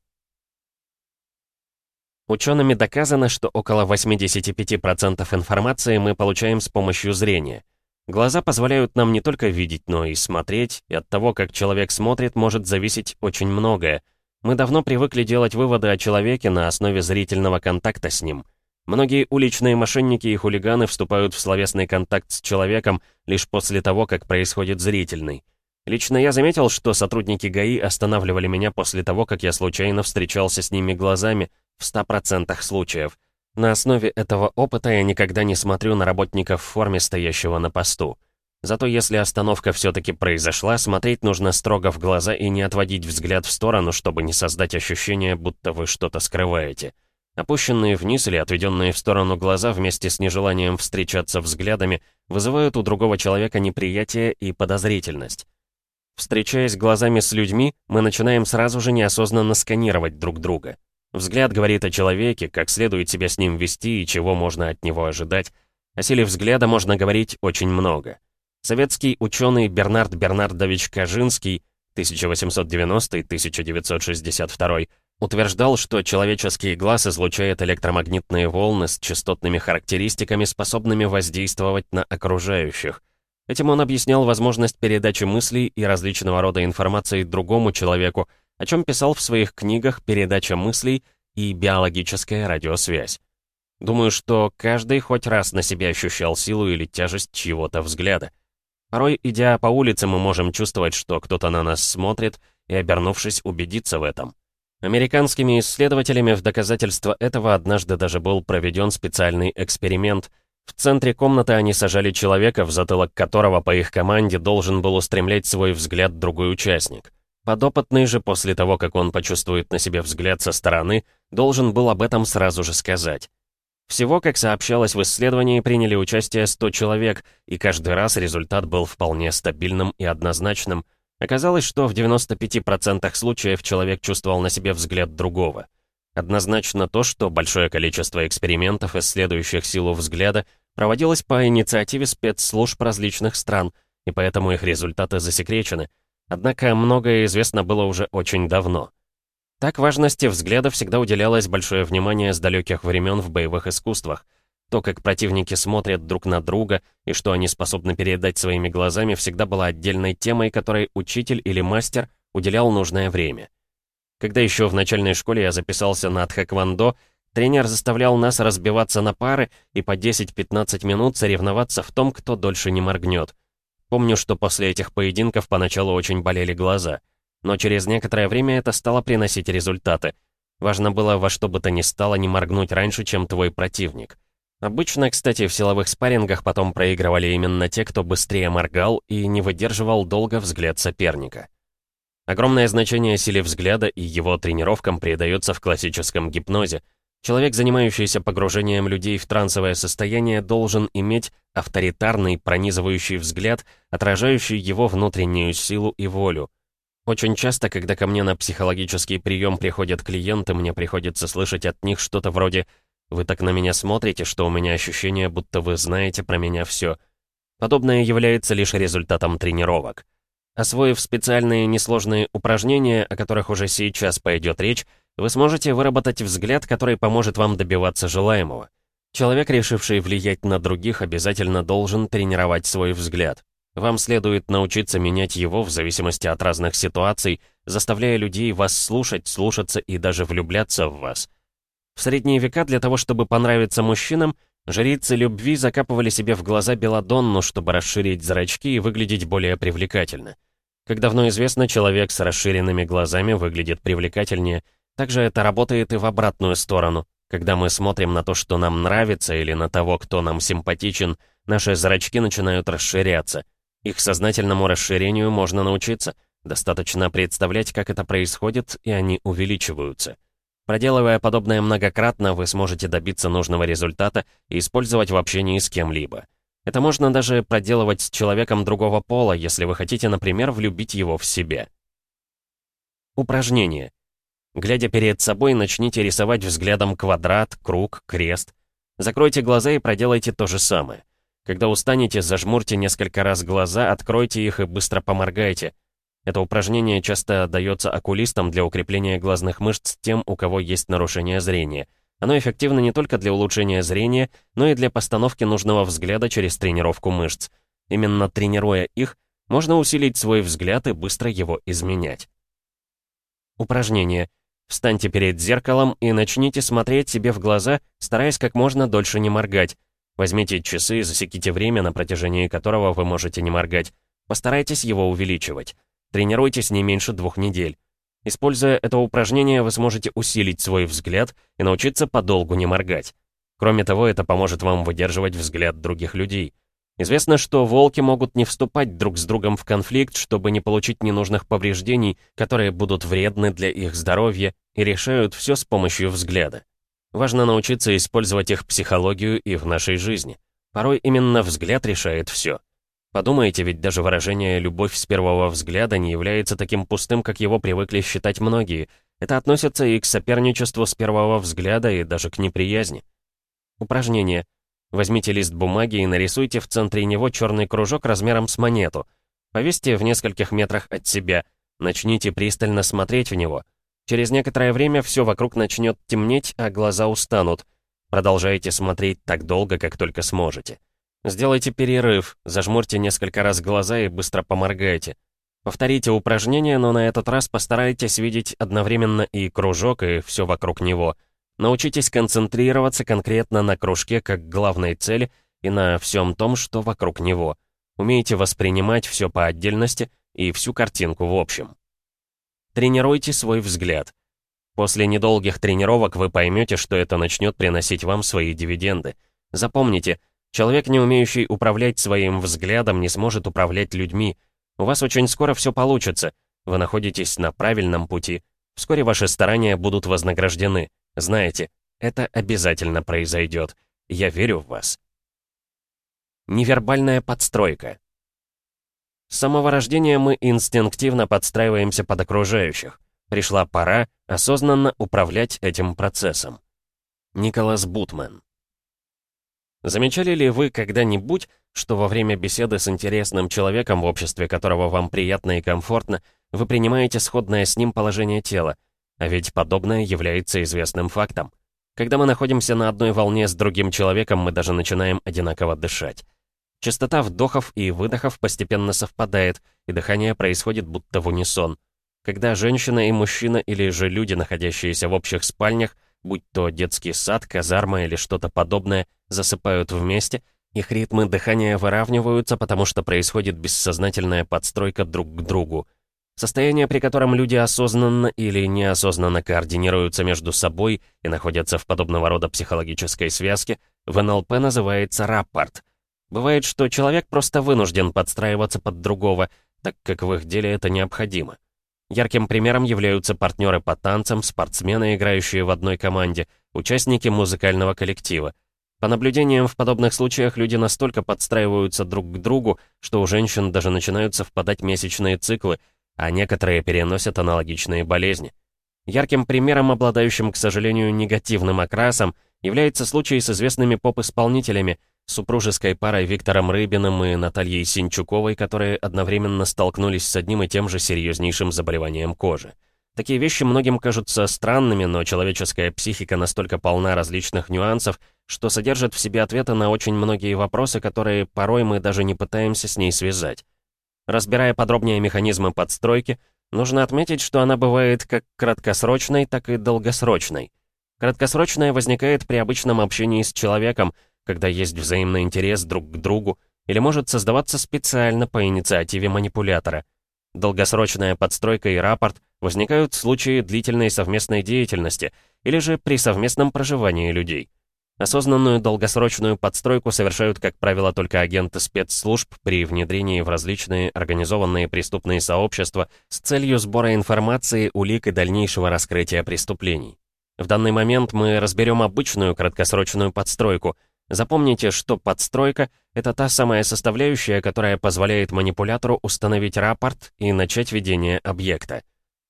Учеными доказано, что около 85% информации мы получаем с помощью зрения. Глаза позволяют нам не только видеть, но и смотреть, и от того, как человек смотрит, может зависеть очень многое — мы давно привыкли делать выводы о человеке на основе зрительного контакта с ним. Многие уличные мошенники и хулиганы вступают в словесный контакт с человеком лишь после того, как происходит зрительный. Лично я заметил, что сотрудники ГАИ останавливали меня после того, как я случайно встречался с ними глазами в 100% случаев. На основе этого опыта я никогда не смотрю на работника в форме, стоящего на посту. Зато если остановка все-таки произошла, смотреть нужно строго в глаза и не отводить взгляд в сторону, чтобы не создать ощущение, будто вы что-то скрываете. Опущенные вниз или отведенные в сторону глаза вместе с нежеланием встречаться взглядами вызывают у другого человека неприятие и подозрительность. Встречаясь глазами с людьми, мы начинаем сразу же неосознанно сканировать друг друга. Взгляд говорит о человеке, как следует себя с ним вести и чего можно от него ожидать. О силе взгляда можно говорить очень много. Советский ученый Бернард Бернардович Кажинский 1890-1962 утверждал, что человеческий глаз излучает электромагнитные волны с частотными характеристиками, способными воздействовать на окружающих. Этим он объяснял возможность передачи мыслей и различного рода информации другому человеку, о чем писал в своих книгах «Передача мыслей» и «Биологическая радиосвязь». Думаю, что каждый хоть раз на себе ощущал силу или тяжесть чьего-то взгляда. Порой, идя по улице, мы можем чувствовать, что кто-то на нас смотрит, и, обернувшись, убедиться в этом. Американскими исследователями в доказательство этого однажды даже был проведен специальный эксперимент. В центре комнаты они сажали человека, в затылок которого по их команде должен был устремлять свой взгляд другой участник. Подопытный же, после того, как он почувствует на себе взгляд со стороны, должен был об этом сразу же сказать. Всего, как сообщалось в исследовании, приняли участие 100 человек, и каждый раз результат был вполне стабильным и однозначным. Оказалось, что в 95% случаев человек чувствовал на себе взгляд другого. Однозначно то, что большое количество экспериментов, исследующих силу взгляда, проводилось по инициативе спецслужб различных стран, и поэтому их результаты засекречены. Однако многое известно было уже очень давно. Так важности взгляда всегда уделялось большое внимание с далеких времен в боевых искусствах. То, как противники смотрят друг на друга и что они способны передать своими глазами, всегда было отдельной темой, которой учитель или мастер уделял нужное время. Когда еще в начальной школе я записался на тхэквондо, тренер заставлял нас разбиваться на пары и по 10-15 минут соревноваться в том, кто дольше не моргнет. Помню, что после этих поединков поначалу очень болели глаза — но через некоторое время это стало приносить результаты. Важно было во что бы то ни стало не моргнуть раньше, чем твой противник. Обычно, кстати, в силовых спаррингах потом проигрывали именно те, кто быстрее моргал и не выдерживал долго взгляд соперника. Огромное значение силе взгляда и его тренировкам придается в классическом гипнозе. Человек, занимающийся погружением людей в трансовое состояние, должен иметь авторитарный, пронизывающий взгляд, отражающий его внутреннюю силу и волю. Очень часто, когда ко мне на психологический прием приходят клиенты, мне приходится слышать от них что-то вроде «Вы так на меня смотрите, что у меня ощущение, будто вы знаете про меня все». Подобное является лишь результатом тренировок. Освоив специальные несложные упражнения, о которых уже сейчас пойдет речь, вы сможете выработать взгляд, который поможет вам добиваться желаемого. Человек, решивший влиять на других, обязательно должен тренировать свой взгляд. Вам следует научиться менять его в зависимости от разных ситуаций, заставляя людей вас слушать, слушаться и даже влюбляться в вас. В средние века для того, чтобы понравиться мужчинам, жрицы любви закапывали себе в глаза белладонну, чтобы расширить зрачки и выглядеть более привлекательно. Как давно известно, человек с расширенными глазами выглядит привлекательнее, Также это работает и в обратную сторону. Когда мы смотрим на то, что нам нравится, или на того, кто нам симпатичен, наши зрачки начинают расширяться. Их сознательному расширению можно научиться. Достаточно представлять, как это происходит, и они увеличиваются. Проделывая подобное многократно, вы сможете добиться нужного результата и использовать в общении с кем-либо. Это можно даже проделывать с человеком другого пола, если вы хотите, например, влюбить его в себя. Упражнение. Глядя перед собой, начните рисовать взглядом квадрат, круг, крест. Закройте глаза и проделайте то же самое. Когда устанете, зажмурьте несколько раз глаза, откройте их и быстро поморгайте. Это упражнение часто дается окулистам для укрепления глазных мышц тем, у кого есть нарушение зрения. Оно эффективно не только для улучшения зрения, но и для постановки нужного взгляда через тренировку мышц. Именно тренируя их, можно усилить свой взгляд и быстро его изменять. Упражнение. Встаньте перед зеркалом и начните смотреть себе в глаза, стараясь как можно дольше не моргать. Возьмите часы и засеките время, на протяжении которого вы можете не моргать. Постарайтесь его увеличивать. Тренируйтесь не меньше двух недель. Используя это упражнение, вы сможете усилить свой взгляд и научиться подолгу не моргать. Кроме того, это поможет вам выдерживать взгляд других людей. Известно, что волки могут не вступать друг с другом в конфликт, чтобы не получить ненужных повреждений, которые будут вредны для их здоровья, и решают все с помощью взгляда. Важно научиться использовать их психологию и в нашей жизни. Порой именно взгляд решает все. Подумайте, ведь даже выражение «любовь с первого взгляда» не является таким пустым, как его привыкли считать многие. Это относится и к соперничеству с первого взгляда, и даже к неприязни. Упражнение. Возьмите лист бумаги и нарисуйте в центре него черный кружок размером с монету. Повесьте в нескольких метрах от себя. Начните пристально смотреть в него. Через некоторое время все вокруг начнет темнеть, а глаза устанут. Продолжайте смотреть так долго, как только сможете. Сделайте перерыв, зажмурьте несколько раз глаза и быстро поморгайте. Повторите упражнение, но на этот раз постарайтесь видеть одновременно и кружок, и все вокруг него. Научитесь концентрироваться конкретно на кружке как главной цели и на всем том, что вокруг него. Умейте воспринимать все по отдельности и всю картинку в общем. Тренируйте свой взгляд. После недолгих тренировок вы поймете, что это начнет приносить вам свои дивиденды. Запомните, Человек, не умеющий управлять своим взглядом, не сможет управлять людьми. У вас очень скоро все получится. Вы находитесь на правильном пути. Вскоре ваши старания будут вознаграждены. Знаете, это обязательно произойдет. Я верю в вас. Невербальная подстройка. С самого рождения мы инстинктивно подстраиваемся под окружающих. Пришла пора осознанно управлять этим процессом. Николас Бутман Замечали ли вы когда-нибудь, что во время беседы с интересным человеком, в обществе которого вам приятно и комфортно, вы принимаете сходное с ним положение тела? А ведь подобное является известным фактом. Когда мы находимся на одной волне с другим человеком, мы даже начинаем одинаково дышать. Частота вдохов и выдохов постепенно совпадает, и дыхание происходит будто в унисон. Когда женщина и мужчина или же люди, находящиеся в общих спальнях, будь то детский сад, казарма или что-то подобное, засыпают вместе, их ритмы дыхания выравниваются, потому что происходит бессознательная подстройка друг к другу. Состояние, при котором люди осознанно или неосознанно координируются между собой и находятся в подобного рода психологической связке, в НЛП называется раппорт. Бывает, что человек просто вынужден подстраиваться под другого, так как в их деле это необходимо. Ярким примером являются партнеры по танцам, спортсмены, играющие в одной команде, участники музыкального коллектива. По наблюдениям в подобных случаях люди настолько подстраиваются друг к другу, что у женщин даже начинают совпадать месячные циклы, а некоторые переносят аналогичные болезни. Ярким примером, обладающим, к сожалению, негативным окрасом, является случай с известными поп-исполнителями, супружеской парой Виктором Рыбиным и Натальей Синчуковой, которые одновременно столкнулись с одним и тем же серьезнейшим заболеванием кожи. Такие вещи многим кажутся странными, но человеческая психика настолько полна различных нюансов, что содержит в себе ответы на очень многие вопросы, которые порой мы даже не пытаемся с ней связать. Разбирая подробнее механизмы подстройки, нужно отметить, что она бывает как краткосрочной, так и долгосрочной. Краткосрочная возникает при обычном общении с человеком, когда есть взаимный интерес друг к другу, или может создаваться специально по инициативе манипулятора. Долгосрочная подстройка и рапорт возникают случаи длительной совместной деятельности или же при совместном проживании людей. Осознанную долгосрочную подстройку совершают, как правило, только агенты спецслужб при внедрении в различные организованные преступные сообщества с целью сбора информации, улик и дальнейшего раскрытия преступлений. В данный момент мы разберем обычную краткосрочную подстройку. Запомните, что подстройка — это та самая составляющая, которая позволяет манипулятору установить рапорт и начать ведение объекта.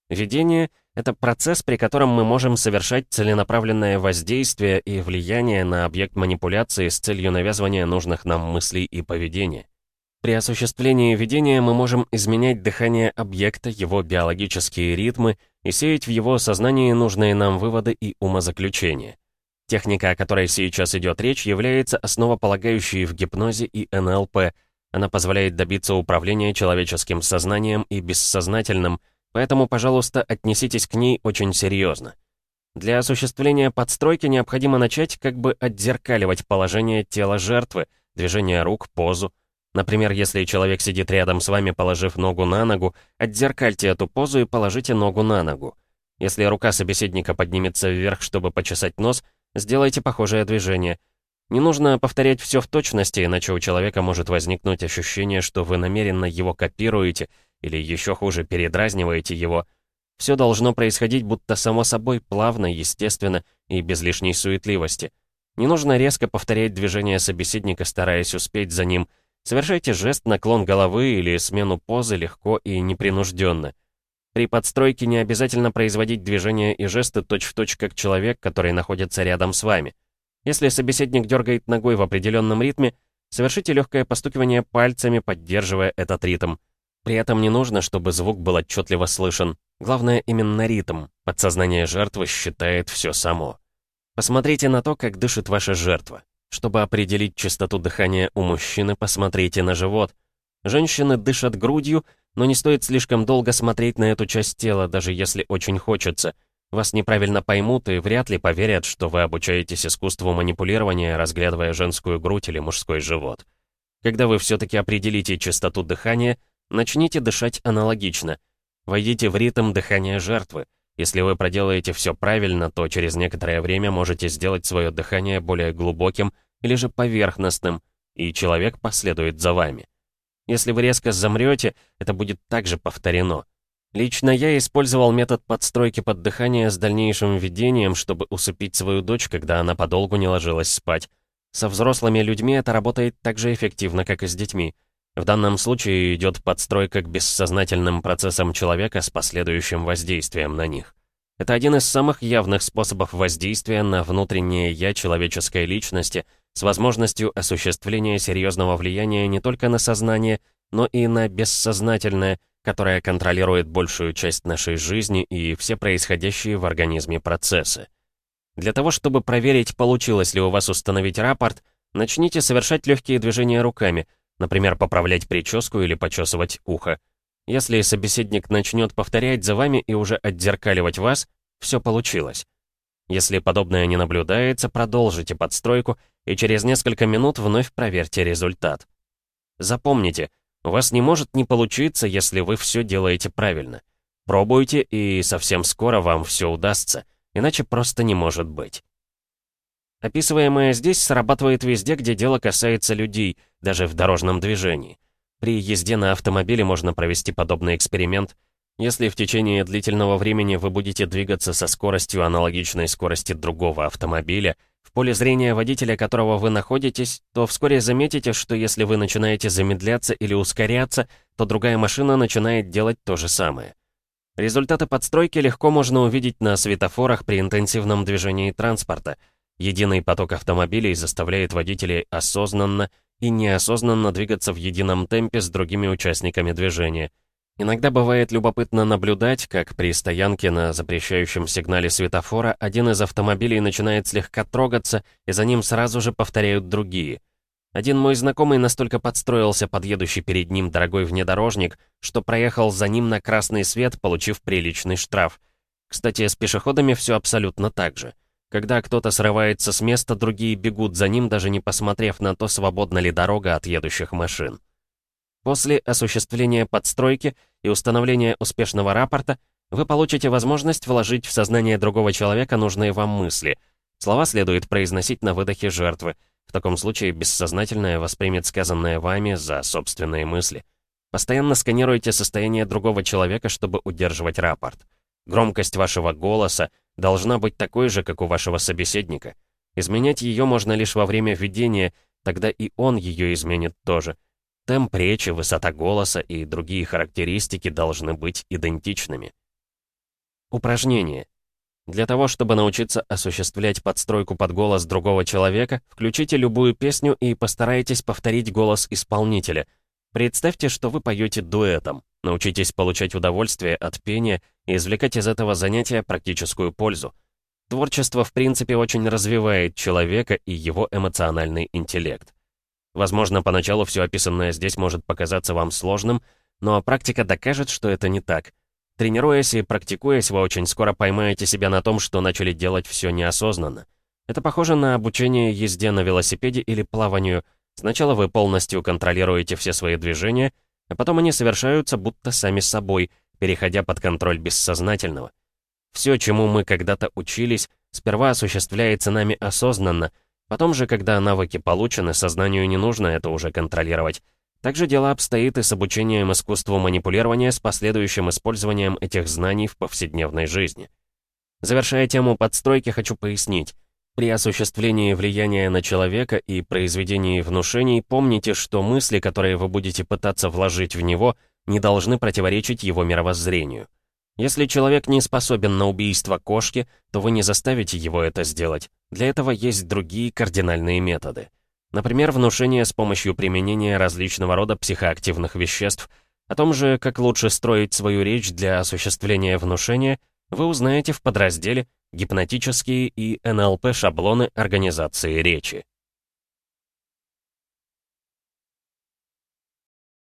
Ведение — это процесс, при котором мы можем совершать целенаправленное воздействие и влияние на объект манипуляции с целью навязывания нужных нам мыслей и поведения. При осуществлении видения мы можем изменять дыхание объекта, его биологические ритмы и сеять в его сознании нужные нам выводы и умозаключения. Техника, о которой сейчас идет речь, является основополагающей в гипнозе и НЛП. Она позволяет добиться управления человеческим сознанием и бессознательным, поэтому, пожалуйста, отнеситесь к ней очень серьезно. Для осуществления подстройки необходимо начать как бы отзеркаливать положение тела жертвы, движение рук, позу, Например, если человек сидит рядом с вами, положив ногу на ногу, отзеркальте эту позу и положите ногу на ногу. Если рука собеседника поднимется вверх, чтобы почесать нос, сделайте похожее движение. Не нужно повторять все в точности, иначе у человека может возникнуть ощущение, что вы намеренно его копируете или еще хуже передразниваете его. Все должно происходить будто само собой, плавно, естественно и без лишней суетливости. Не нужно резко повторять движение собеседника, стараясь успеть за ним – Совершайте жест, наклон головы или смену позы легко и непринужденно. При подстройке не обязательно производить движения и жесты точь-в-точь точь как человек, который находится рядом с вами. Если собеседник дергает ногой в определенном ритме, совершите легкое постукивание пальцами, поддерживая этот ритм. При этом не нужно, чтобы звук был отчетливо слышен. Главное именно ритм. Подсознание жертвы считает все само. Посмотрите на то, как дышит ваша жертва. Чтобы определить частоту дыхания у мужчины, посмотрите на живот. Женщины дышат грудью, но не стоит слишком долго смотреть на эту часть тела, даже если очень хочется. Вас неправильно поймут и вряд ли поверят, что вы обучаетесь искусству манипулирования, разглядывая женскую грудь или мужской живот. Когда вы все-таки определите частоту дыхания, начните дышать аналогично. Войдите в ритм дыхания жертвы. Если вы проделаете все правильно, то через некоторое время можете сделать свое дыхание более глубоким или же поверхностным, и человек последует за вами. Если вы резко замрете, это будет также повторено. Лично я использовал метод подстройки под дыхание с дальнейшим введением, чтобы усыпить свою дочь, когда она подолгу не ложилась спать. Со взрослыми людьми это работает так же эффективно, как и с детьми. В данном случае идет подстройка к бессознательным процессам человека с последующим воздействием на них. Это один из самых явных способов воздействия на внутреннее «я» человеческой личности с возможностью осуществления серьезного влияния не только на сознание, но и на бессознательное, которое контролирует большую часть нашей жизни и все происходящие в организме процессы. Для того, чтобы проверить, получилось ли у вас установить рапорт, начните совершать легкие движения руками – Например, поправлять прическу или почесывать ухо. Если собеседник начнет повторять за вами и уже отзеркаливать вас, все получилось. Если подобное не наблюдается, продолжите подстройку и через несколько минут вновь проверьте результат. Запомните, у вас не может не получиться, если вы все делаете правильно. Пробуйте, и совсем скоро вам все удастся, иначе просто не может быть. Описываемое здесь срабатывает везде, где дело касается людей, даже в дорожном движении. При езде на автомобиле можно провести подобный эксперимент. Если в течение длительного времени вы будете двигаться со скоростью, аналогичной скорости другого автомобиля, в поле зрения водителя, которого вы находитесь, то вскоре заметите, что если вы начинаете замедляться или ускоряться, то другая машина начинает делать то же самое. Результаты подстройки легко можно увидеть на светофорах при интенсивном движении транспорта — Единый поток автомобилей заставляет водителей осознанно и неосознанно двигаться в едином темпе с другими участниками движения. Иногда бывает любопытно наблюдать, как при стоянке на запрещающем сигнале светофора один из автомобилей начинает слегка трогаться, и за ним сразу же повторяют другие. Один мой знакомый настолько подстроился под едущий перед ним дорогой внедорожник, что проехал за ним на красный свет, получив приличный штраф. Кстати, с пешеходами все абсолютно так же. Когда кто-то срывается с места, другие бегут за ним, даже не посмотрев на то, свободна ли дорога от едущих машин. После осуществления подстройки и установления успешного рапорта Вы получите возможность вложить в сознание другого человека нужные вам мысли. Слова следует произносить на выдохе жертвы. В таком случае бессознательное воспримет сказанное вами за собственные мысли. Постоянно сканируйте состояние другого человека, чтобы удерживать рапорт. Громкость вашего голоса должна быть такой же, как у вашего собеседника. Изменять ее можно лишь во время введения, тогда и он ее изменит тоже. Темп речи, высота голоса и другие характеристики должны быть идентичными. Упражнение. Для того, чтобы научиться осуществлять подстройку под голос другого человека, включите любую песню и постарайтесь повторить голос исполнителя. Представьте, что вы поете дуэтом. Научитесь получать удовольствие от пения и извлекать из этого занятия практическую пользу. Творчество, в принципе, очень развивает человека и его эмоциональный интеллект. Возможно, поначалу все описанное здесь может показаться вам сложным, но практика докажет, что это не так — Тренируясь и практикуясь, вы очень скоро поймаете себя на том, что начали делать все неосознанно. Это похоже на обучение езде на велосипеде или плаванию. Сначала вы полностью контролируете все свои движения, а потом они совершаются будто сами собой, переходя под контроль бессознательного. Все, чему мы когда-то учились, сперва осуществляется нами осознанно, потом же, когда навыки получены, сознанию не нужно это уже контролировать. Также дело обстоит и с обучением искусству манипулирования с последующим использованием этих знаний в повседневной жизни. Завершая тему подстройки, хочу пояснить. При осуществлении влияния на человека и произведении внушений помните, что мысли, которые вы будете пытаться вложить в него, не должны противоречить его мировоззрению. Если человек не способен на убийство кошки, то вы не заставите его это сделать. Для этого есть другие кардинальные методы. Например, внушение с помощью применения различного рода психоактивных веществ. О том же, как лучше строить свою речь для осуществления внушения, вы узнаете в подразделе «Гипнотические и НЛП шаблоны организации речи».